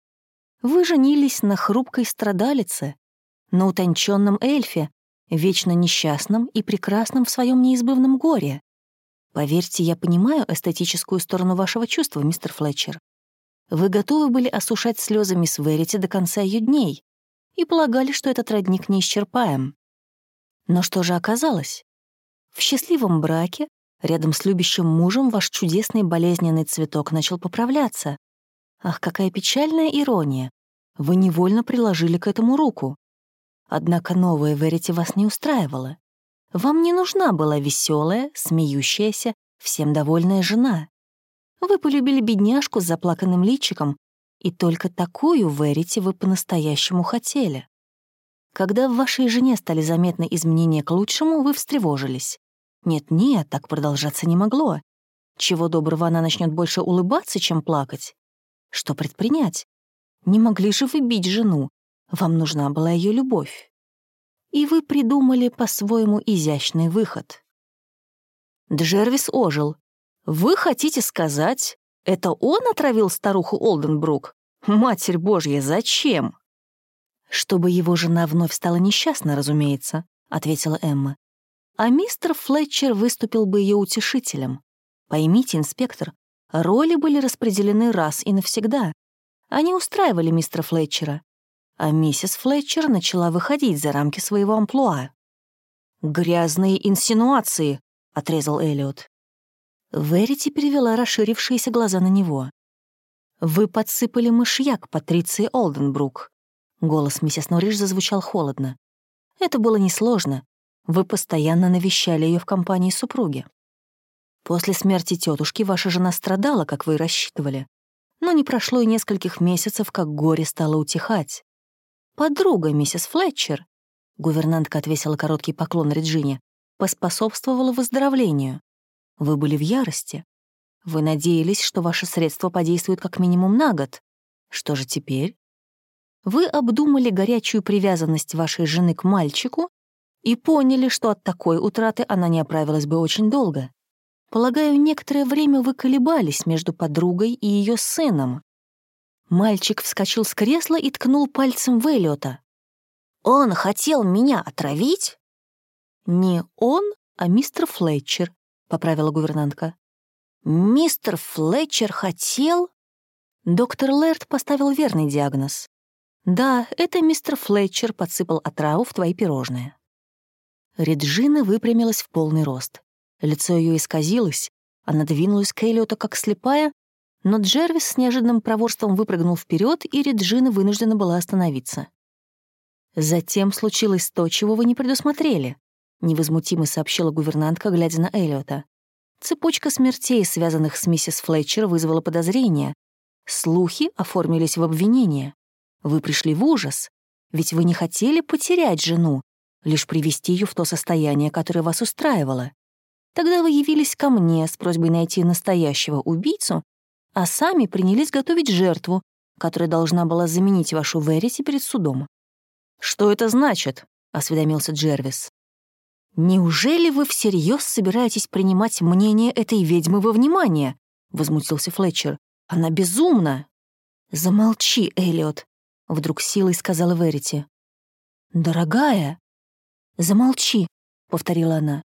Вы женились на хрупкой страдалице, на утонченном эльфе, вечно несчастном и прекрасном в своем неизбывном горе. Поверьте, я понимаю эстетическую сторону вашего чувства, мистер Флетчер. Вы готовы были осушать слезы мисс Верити до конца ее дней и полагали, что этот родник неисчерпаем. Но что же оказалось? В счастливом браке, рядом с любящим мужем, ваш чудесный болезненный цветок начал поправляться. Ах, какая печальная ирония. Вы невольно приложили к этому руку. Однако новая Верити вас не устраивала. Вам не нужна была веселая, смеющаяся, всем довольная жена. Вы полюбили бедняжку с заплаканным личиком, и только такую Верите вы по-настоящему хотели. Когда в вашей жене стали заметны изменения к лучшему, вы встревожились. Нет-нет, так продолжаться не могло. Чего доброго она начнет больше улыбаться, чем плакать. Что предпринять? Не могли же вы бить жену. Вам нужна была ее любовь и вы придумали по-своему изящный выход. Джервис ожил. «Вы хотите сказать, это он отравил старуху Олденбрук? Матерь Божья, зачем?» «Чтобы его жена вновь стала несчастна, разумеется», — ответила Эмма. «А мистер Флетчер выступил бы ее утешителем. Поймите, инспектор, роли были распределены раз и навсегда. Они устраивали мистера Флетчера а миссис Флетчер начала выходить за рамки своего амплуа. «Грязные инсинуации», — отрезал Эллиот. Верити перевела расширившиеся глаза на него. «Вы подсыпали мышьяк Патриции Олденбрук». Голос миссис Норридж зазвучал холодно. «Это было несложно. Вы постоянно навещали ее в компании супруги. После смерти тетушки ваша жена страдала, как вы и рассчитывали. Но не прошло и нескольких месяцев, как горе стало утихать. Подруга миссис Флетчер, гувернантка отвесила короткий поклон Реджине, поспособствовала выздоровлению. Вы были в ярости. Вы надеялись, что ваше средство подействует как минимум на год. Что же теперь? Вы обдумали горячую привязанность вашей жены к мальчику и поняли, что от такой утраты она не оправилась бы очень долго. Полагаю, некоторое время вы колебались между подругой и ее сыном. Мальчик вскочил с кресла и ткнул пальцем в Эллиота. «Он хотел меня отравить?» «Не он, а мистер Флетчер», — поправила гувернантка. «Мистер Флетчер хотел?» Доктор Лэрд поставил верный диагноз. «Да, это мистер Флетчер подсыпал отраву в твои пирожные». Реджина выпрямилась в полный рост. Лицо ее исказилось, она двинулась к Эллиоту как слепая, но Джервис с неожиданным проворством выпрыгнул вперед, и Реджина вынуждена была остановиться. «Затем случилось то, чего вы не предусмотрели», — невозмутимо сообщила гувернантка, глядя на Эллиота. Цепочка смертей, связанных с миссис Флетчер, вызвала подозрения. Слухи оформились в обвинение. Вы пришли в ужас, ведь вы не хотели потерять жену, лишь привести ее в то состояние, которое вас устраивало. Тогда вы явились ко мне с просьбой найти настоящего убийцу а сами принялись готовить жертву, которая должна была заменить вашу Верити перед судом. «Что это значит?» — осведомился Джервис. «Неужели вы всерьез собираетесь принимать мнение этой ведьмы во внимание?» — возмутился Флетчер. «Она безумна!» «Замолчи, Эллиот», — вдруг силой сказала Верити. «Дорогая!» «Замолчи», — повторила она.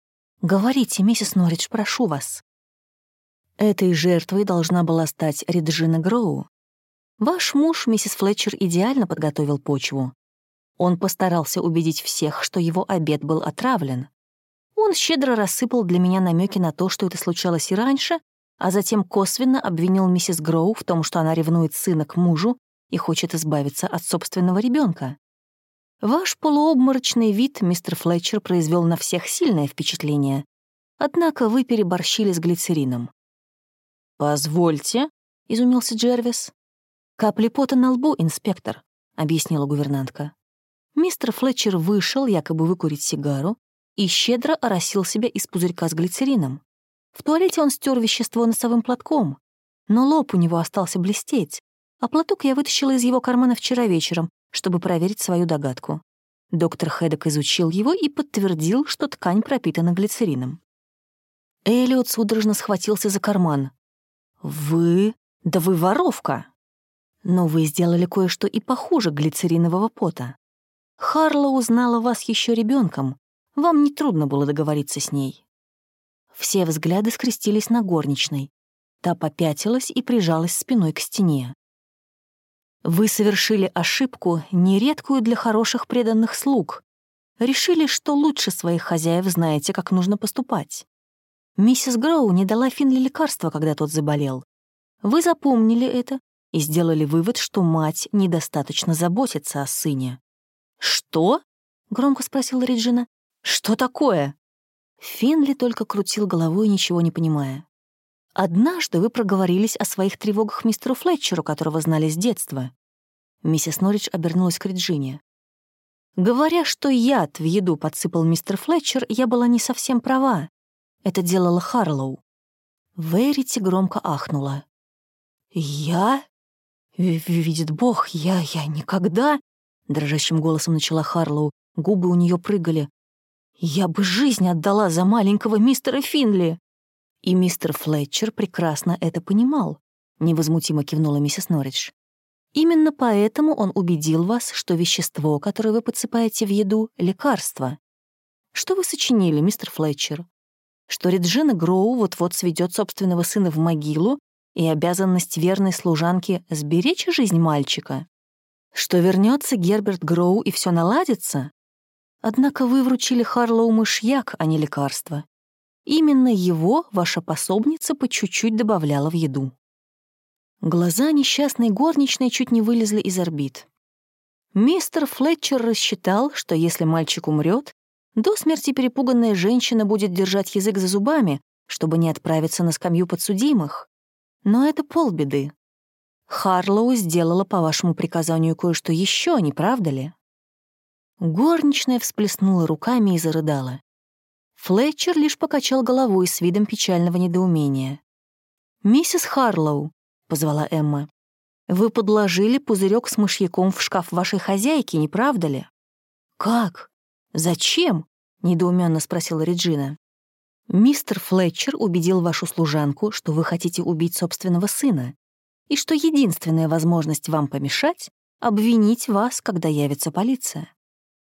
«Говорите, миссис Норридж, прошу вас». Этой жертвой должна была стать Реджина Гроу. Ваш муж, миссис Флетчер, идеально подготовил почву. Он постарался убедить всех, что его обед был отравлен. Он щедро рассыпал для меня намеки на то, что это случалось и раньше, а затем косвенно обвинил миссис Гроу в том, что она ревнует сына к мужу и хочет избавиться от собственного ребенка. Ваш полуобморочный вид, мистер Флетчер, произвел на всех сильное впечатление. Однако вы переборщили с глицерином. «Позвольте», — изумился Джервис. «Капли пота на лбу, инспектор», — объяснила гувернантка. Мистер Флетчер вышел, якобы выкурить сигару, и щедро оросил себя из пузырька с глицерином. В туалете он стер вещество носовым платком, но лоб у него остался блестеть, а платок я вытащила из его кармана вчера вечером, чтобы проверить свою догадку. Доктор Хэддок изучил его и подтвердил, что ткань пропитана глицерином. Эллиот судорожно схватился за карман. «Вы? Да вы воровка!» «Но вы сделали кое-что и похуже глицеринового пота. Харла узнала вас еще ребенком. Вам нетрудно было договориться с ней. Все взгляды скрестились на горничной. Та попятилась и прижалась спиной к стене. Вы совершили ошибку, нередкую для хороших преданных слуг. Решили, что лучше своих хозяев знаете, как нужно поступать. Миссис Гроу не дала Финли лекарства, когда тот заболел. Вы запомнили это и сделали вывод, что мать недостаточно заботится о сыне. «Что?» — громко спросила Реджина. «Что такое?» Финли только крутил головой, ничего не понимая. «Однажды вы проговорились о своих тревогах мистеру Флетчеру, которого знали с детства». Миссис Норридж обернулась к Реджине. «Говоря, что яд в еду подсыпал мистер Флетчер, я была не совсем права. Это делала Харлоу». Верити громко ахнула. «Я? Видит Бог, я, я никогда...» Дрожащим голосом начала Харлоу. Губы у нее прыгали. «Я бы жизнь отдала за маленького мистера Финли!» И мистер Флетчер прекрасно это понимал, невозмутимо кивнула миссис Норридж. Именно поэтому он убедил вас, что вещество, которое вы подсыпаете в еду, — лекарство. Что вы сочинили, мистер Флетчер? Что Реджина Гроу вот-вот сведет собственного сына в могилу и обязанность верной служанки сберечь жизнь мальчика? Что вернется Герберт Гроу и все наладится? Однако вы вручили Харлоу мышьяк, а не лекарство. Именно его ваша пособница по чуть-чуть добавляла в еду. Глаза несчастной горничной чуть не вылезли из орбит. Мистер Флетчер рассчитал, что если мальчик умрет, до смерти перепуганная женщина будет держать язык за зубами, чтобы не отправиться на скамью подсудимых. Но это полбеды. Харлоу сделала по вашему приказанию кое-что еще, не правда ли?» Горничная всплеснула руками и зарыдала. Флетчер лишь покачал головой с видом печального недоумения. «Миссис Харлоу», — позвала Эмма, — «вы подложили пузырек с мышьяком в шкаф вашей хозяйки, не правда ли?» «Как? Зачем?» — недоуменно спросила Реджина. «Мистер Флетчер убедил вашу служанку, что вы хотите убить собственного сына и что единственная возможность вам помешать — обвинить вас, когда явится полиция.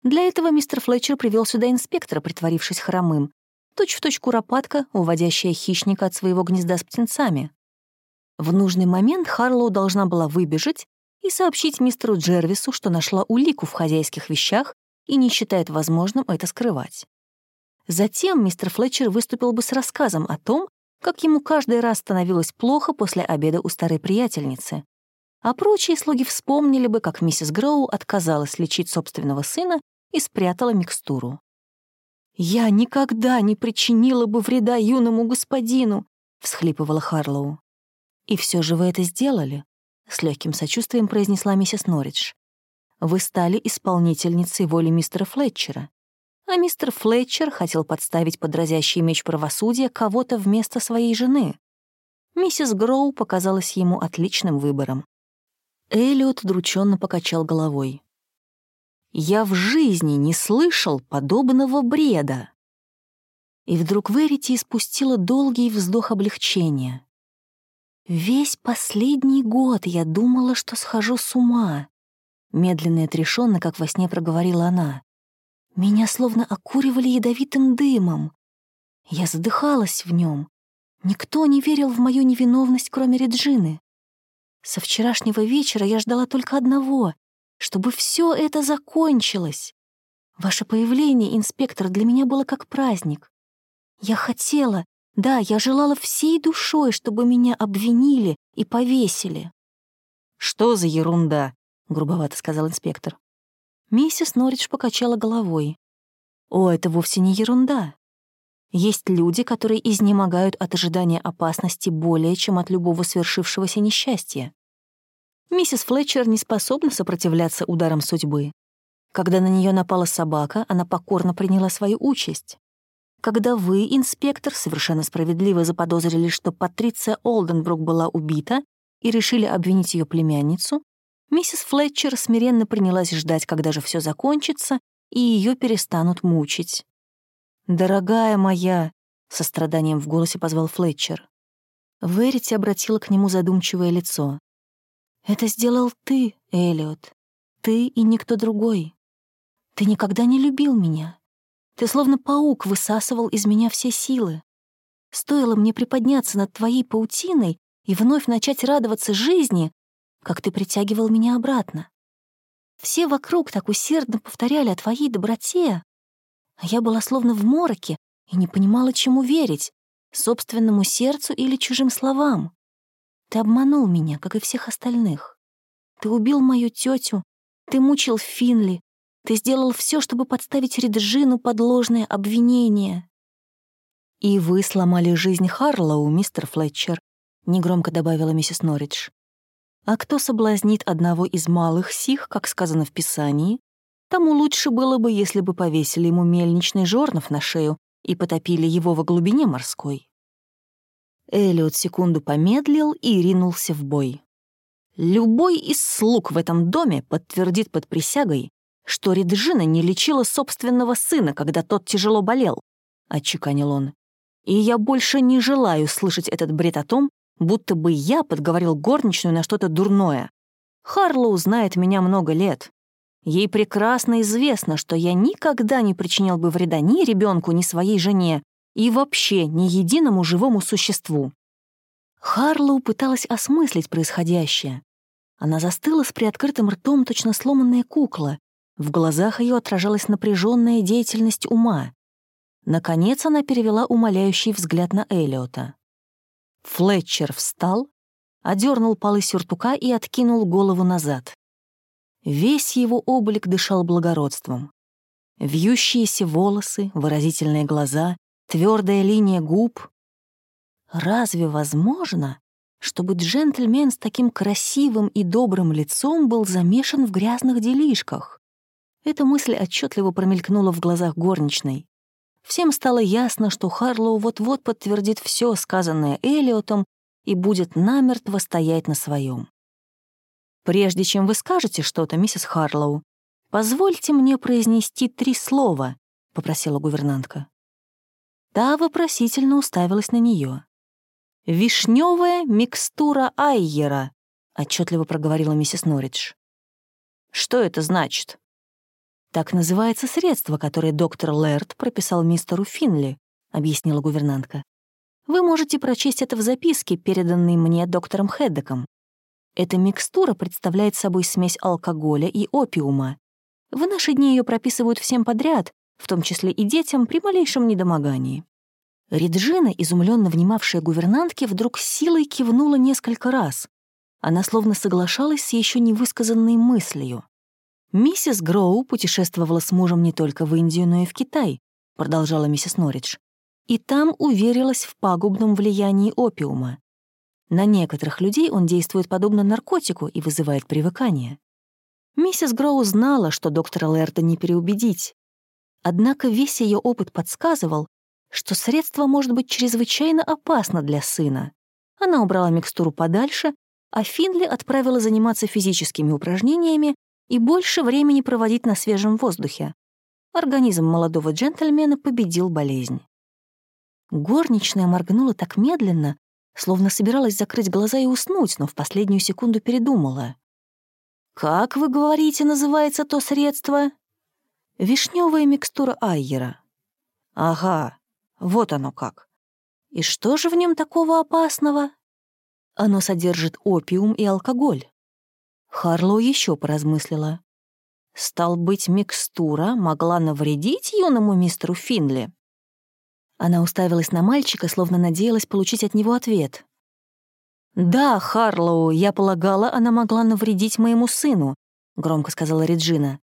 Для этого мистер Флетчер привел сюда инспектора, притворившись хромым, точь куропатка, уводящая хищника от своего гнезда с птенцами. В нужный момент Харлоу должна была выбежать и сообщить мистеру Джервису, что нашла улику в хозяйских вещах и не считает возможным это скрывать. Затем мистер Флетчер выступил бы с рассказом о том, как ему каждый раз становилось плохо после обеда у старой приятельницы. А прочие слуги вспомнили бы, как миссис Гроу отказалась лечить собственного сына и спрятала микстуру. «Я никогда не причинила бы вреда юному господину», — всхлипывала Харлоу. «И все же вы это сделали», — с легким сочувствием произнесла миссис Норридж. «Вы стали исполнительницей воли мистера Флетчера а мистер Флетчер хотел подставить под разящий меч правосудия кого-то вместо своей жены. Миссис Гроу показалась ему отличным выбором. Эллиот удрученно покачал головой. Я в жизни не слышал подобного бреда. И вдруг Верити испустила долгий вздох облегчения. Весь последний год я думала, что схожу с ума. Медленно и отрешенно, как во сне проговорила она. Меня словно окуривали ядовитым дымом. Я задыхалась в нем. Никто не верил в мою невиновность, кроме Реджины. Со вчерашнего вечера я ждала только одного — чтобы все это закончилось. Ваше появление, инспектор, для меня было как праздник. Я хотела, да, я желала всей душой, чтобы меня обвинили и повесили. «Что за ерунда?» — грубовато сказал инспектор. Миссис Норридж покачала головой. «О, это вовсе не ерунда. Есть люди, которые изнемогают от ожидания опасности более, чем от любого свершившегося несчастья. Миссис Флетчер не способна сопротивляться ударам судьбы. Когда на нее напала собака, она покорно приняла свою участь. Когда вы, инспектор, совершенно справедливо заподозрили, что Патриция Олденбрук была убита и решили обвинить ее племянницу, миссис Флетчер смиренно принялась ждать, когда же все закончится, и ее перестанут мучить. «Дорогая моя», — со страданием в голосе позвал Флетчер. Верити обратила к нему задумчивое лицо. «Это сделал ты, Эллиот. Ты и никто другой. Ты никогда не любил меня. Ты словно паук высасывал из меня все силы. Стоило мне приподняться над твоей паутиной и вновь начать радоваться жизни, как ты притягивал меня обратно. Все вокруг так усердно повторяли о твоей доброте, а я была словно в мороке и не понимала, чему верить — собственному сердцу или чужим словам. Ты обманул меня, как и всех остальных. Ты убил мою тетю, ты мучил Финли, ты сделал все, чтобы подставить Реджину под ложное обвинение. «И вы сломали жизнь Харлоу, мистер Флетчер», — негромко добавила миссис Норридж. «А кто соблазнит одного из малых сих, как сказано в Писании, Тому лучше было бы, если бы повесили ему мельничный жорнов на шею и потопили его во глубине морской. Элиот секунду помедлил и ринулся в бой. Любой из слуг в этом доме подтвердит под присягой, что Реджина не лечила собственного сына, когда тот тяжело болел, — отчеканил он. И я больше не желаю слышать этот бред о том, будто бы я подговорил горничную на что-то дурное. Харлоу знает меня много лет. Ей прекрасно известно, что я никогда не причинил бы вреда ни ребенку, ни своей жене, и вообще ни единому живому существу. Харлоу пыталась осмыслить происходящее. Она застыла с приоткрытым ртом, точно сломанная кукла. В глазах ее отражалась напряженная деятельность ума. Наконец она перевела умоляющий взгляд на Элиота. Флетчер встал, одернул полы сюртука и откинул голову назад. Весь его облик дышал благородством. Вьющиеся волосы, выразительные глаза, твердая линия губ. Разве возможно, чтобы джентльмен с таким красивым и добрым лицом был замешан в грязных делишках? Эта мысль отчетливо промелькнула в глазах горничной. Всем стало ясно, что Харлоу вот-вот подтвердит все сказанное Элиотом и будет намертво стоять на своем. Прежде чем вы скажете что-то, миссис Харлоу, позвольте мне произнести три слова», — попросила гувернантка. Та вопросительно уставилась на нее. «Вишневая микстура Айера», — отчетливо проговорила миссис Норридж. «Что это значит?» «Так называется средство, которое доктор Лэрд прописал мистеру Финли», — объяснила гувернантка. «Вы можете прочесть это в записке, переданной мне доктором Хеддеком. Эта микстура представляет собой смесь алкоголя и опиума. В наши дни ее прописывают всем подряд, в том числе и детям при малейшем недомогании. Реджина, изумленно внимавшая гувернантке, вдруг силой кивнула несколько раз. Она словно соглашалась с еще невысказанной мыслью. «Миссис Гроу путешествовала с мужем не только в Индию, но и в Китай», продолжала миссис Норридж. «И там уверилась в пагубном влиянии опиума. На некоторых людей он действует подобно наркотику и вызывает привыкание. Миссис Гроу знала, что доктора Лэрда не переубедить. Однако весь ее опыт подсказывал, что средство может быть чрезвычайно опасно для сына. Она убрала микстуру подальше, а Финли отправила заниматься физическими упражнениями и больше времени проводить на свежем воздухе. Организм молодого джентльмена победил болезнь. Горничная моргнула так медленно, словно собиралась закрыть глаза и уснуть, но в последнюю секунду передумала. «Как, вы говорите, называется то средство?» «Вишневая микстура Айера». «Ага, вот оно как. И что же в нем такого опасного?» «Оно содержит опиум и алкоголь». Харлоу еще поразмыслила. «Стал быть, микстура могла навредить юному мистеру Финли?» Она уставилась на мальчика, словно надеялась получить от него ответ. «Да, Харлоу, я полагала, она могла навредить моему сыну», — громко сказала Реджина.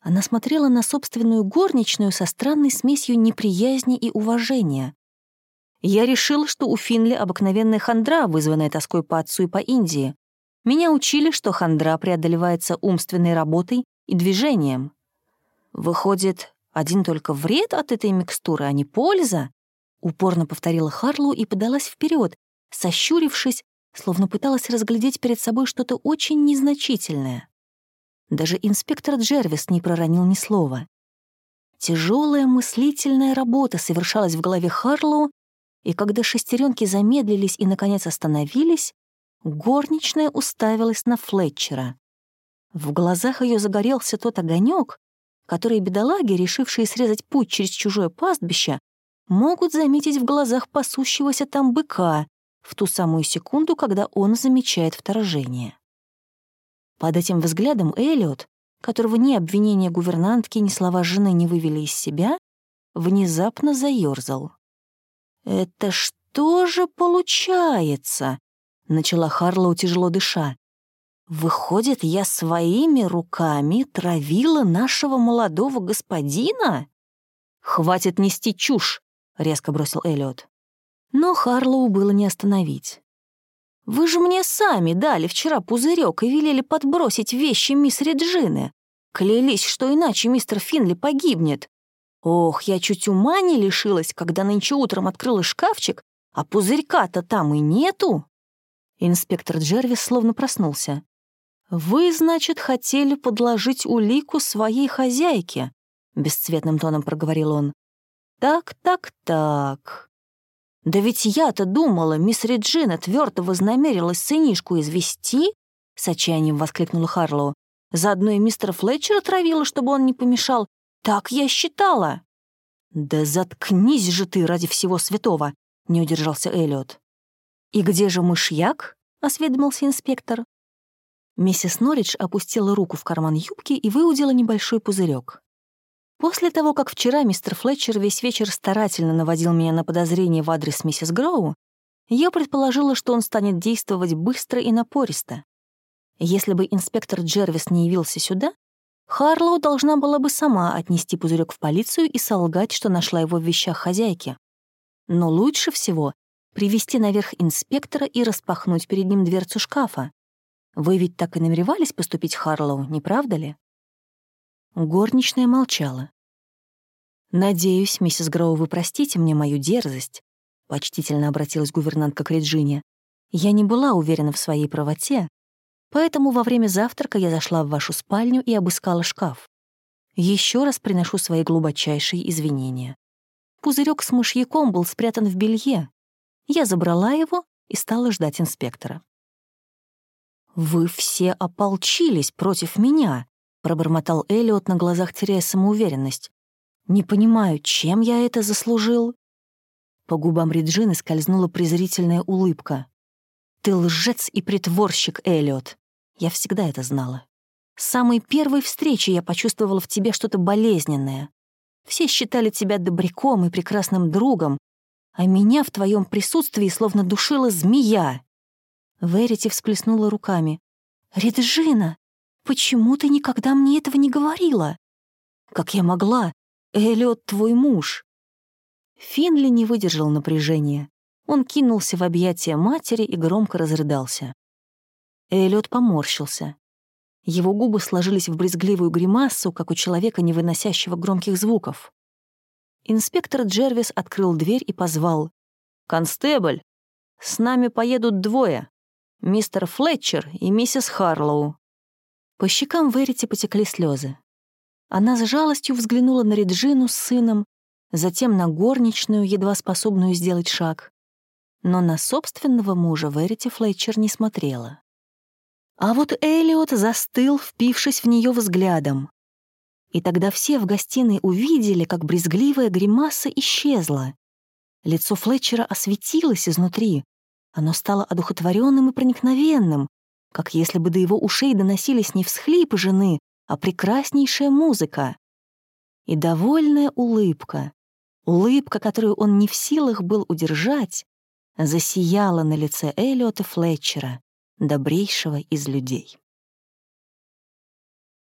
Она смотрела на собственную горничную со странной смесью неприязни и уважения. Я решила, что у Финли обыкновенная хандра, вызванная тоской по отцу и по Индии. Меня учили, что хандра преодолевается умственной работой и движением. Выходит, один только вред от этой микстуры, а не польза? Упорно повторила Харлоу и подалась вперед, сощурившись, словно пыталась разглядеть перед собой что-то очень незначительное. Даже инспектор Джервис не проронил ни слова. Тяжелая мыслительная работа совершалась в голове Харлоу, и когда шестеренки замедлились и, наконец, остановились, горничная уставилась на Флетчера. В глазах ее загорелся тот огонек, который бедолаги, решившие срезать путь через чужое пастбище, могут заметить в глазах пасущегося там быка в ту самую секунду, когда он замечает вторжение. Под этим взглядом Эллиот, которого ни обвинения гувернантки, ни слова жены не вывели из себя, внезапно заёрзал. «Это что же получается?» — начала Харлоу, тяжело дыша. «Выходит, я своими руками травила нашего молодого господина?» «Хватит нести чушь!» — резко бросил Эллиот. Но Харлоу было не остановить. «Вы же мне сами дали вчера пузырек и велели подбросить вещи мисс Реджины. Клялись, что иначе мистер Финли погибнет. Ох, я чуть ума не лишилась, когда нынче утром открыла шкафчик, а пузырька-то там и нету». Инспектор Джервис словно проснулся. «Вы, значит, хотели подложить улику своей хозяйке?» — бесцветным тоном проговорил он. Так, так, так. Да ведь я-то думала, мисс Реджина твердо вознамерилась сынишку извести, с отчаянием воскликнула Харлоу. Заодно и мистера Флетчера травила, чтобы он не помешал. Так я считала. Да заткнись же ты ради всего святого, не удержался Эллиот. И где же мышьяк? осведомился инспектор. Миссис Норридж опустила руку в карман юбки и выудила небольшой пузырек. После того, как вчера мистер Флетчер весь вечер старательно наводил меня на подозрение в адрес миссис Гроу, я предположила, что он станет действовать быстро и напористо. Если бы инспектор Джервис не явился сюда, Харлоу должна была бы сама отнести пузырек в полицию и солгать, что нашла его в вещах хозяйки. Но лучше всего привести наверх инспектора и распахнуть перед ним дверцу шкафа. Вы ведь так и намеревались поступить Харлоу, не правда ли? Горничная молчала. «Надеюсь, миссис Гроу, вы простите мне мою дерзость», — почтительно обратилась гувернантка к Реджине. «Я не была уверена в своей правоте, поэтому во время завтрака я зашла в вашу спальню и обыскала шкаф. Еще раз приношу свои глубочайшие извинения. Пузырек с мышьяком был спрятан в белье. Я забрала его и стала ждать инспектора. «Вы все ополчились против меня», — пробормотал Эллиот на глазах, теряя самоуверенность. Не понимаю, чем я это заслужил?» По губам Реджины скользнула презрительная улыбка. «Ты лжец и притворщик, Эллиот. Я всегда это знала. С самой первой встречи я почувствовала в тебе что-то болезненное. Все считали тебя добряком и прекрасным другом, а меня в твоем присутствии словно душила змея». Верити всплеснула руками. «Реджина, почему ты никогда мне этого не говорила?» «Как я могла? Эллиот твой муж». Финли не выдержал напряжения. Он кинулся в объятия матери и громко разрыдался. Эллиот поморщился. Его губы сложились в брезгливую гримасу, как у человека, не выносящего громких звуков. Инспектор Джервис открыл дверь и позвал. «Констебль, с нами поедут двое. Мистер Флетчер и миссис Харлоу». По щекам Верити потекли слезы. Она с жалостью взглянула на Реджину с сыном, затем на горничную, едва способную сделать шаг. Но на собственного мужа Верити Флетчер не смотрела. А вот Элиот застыл, впившись в нее взглядом. И тогда все в гостиной увидели, как брезгливая гримаса исчезла. Лицо Флетчера осветилось изнутри. Оно стало одухотворенным и проникновенным, как если бы до его ушей доносились не всхлипы жены, а прекраснейшая музыка. И довольная улыбка, улыбка, которую он не в силах был удержать, засияла на лице Эллиота Флетчера, добрейшего из людей.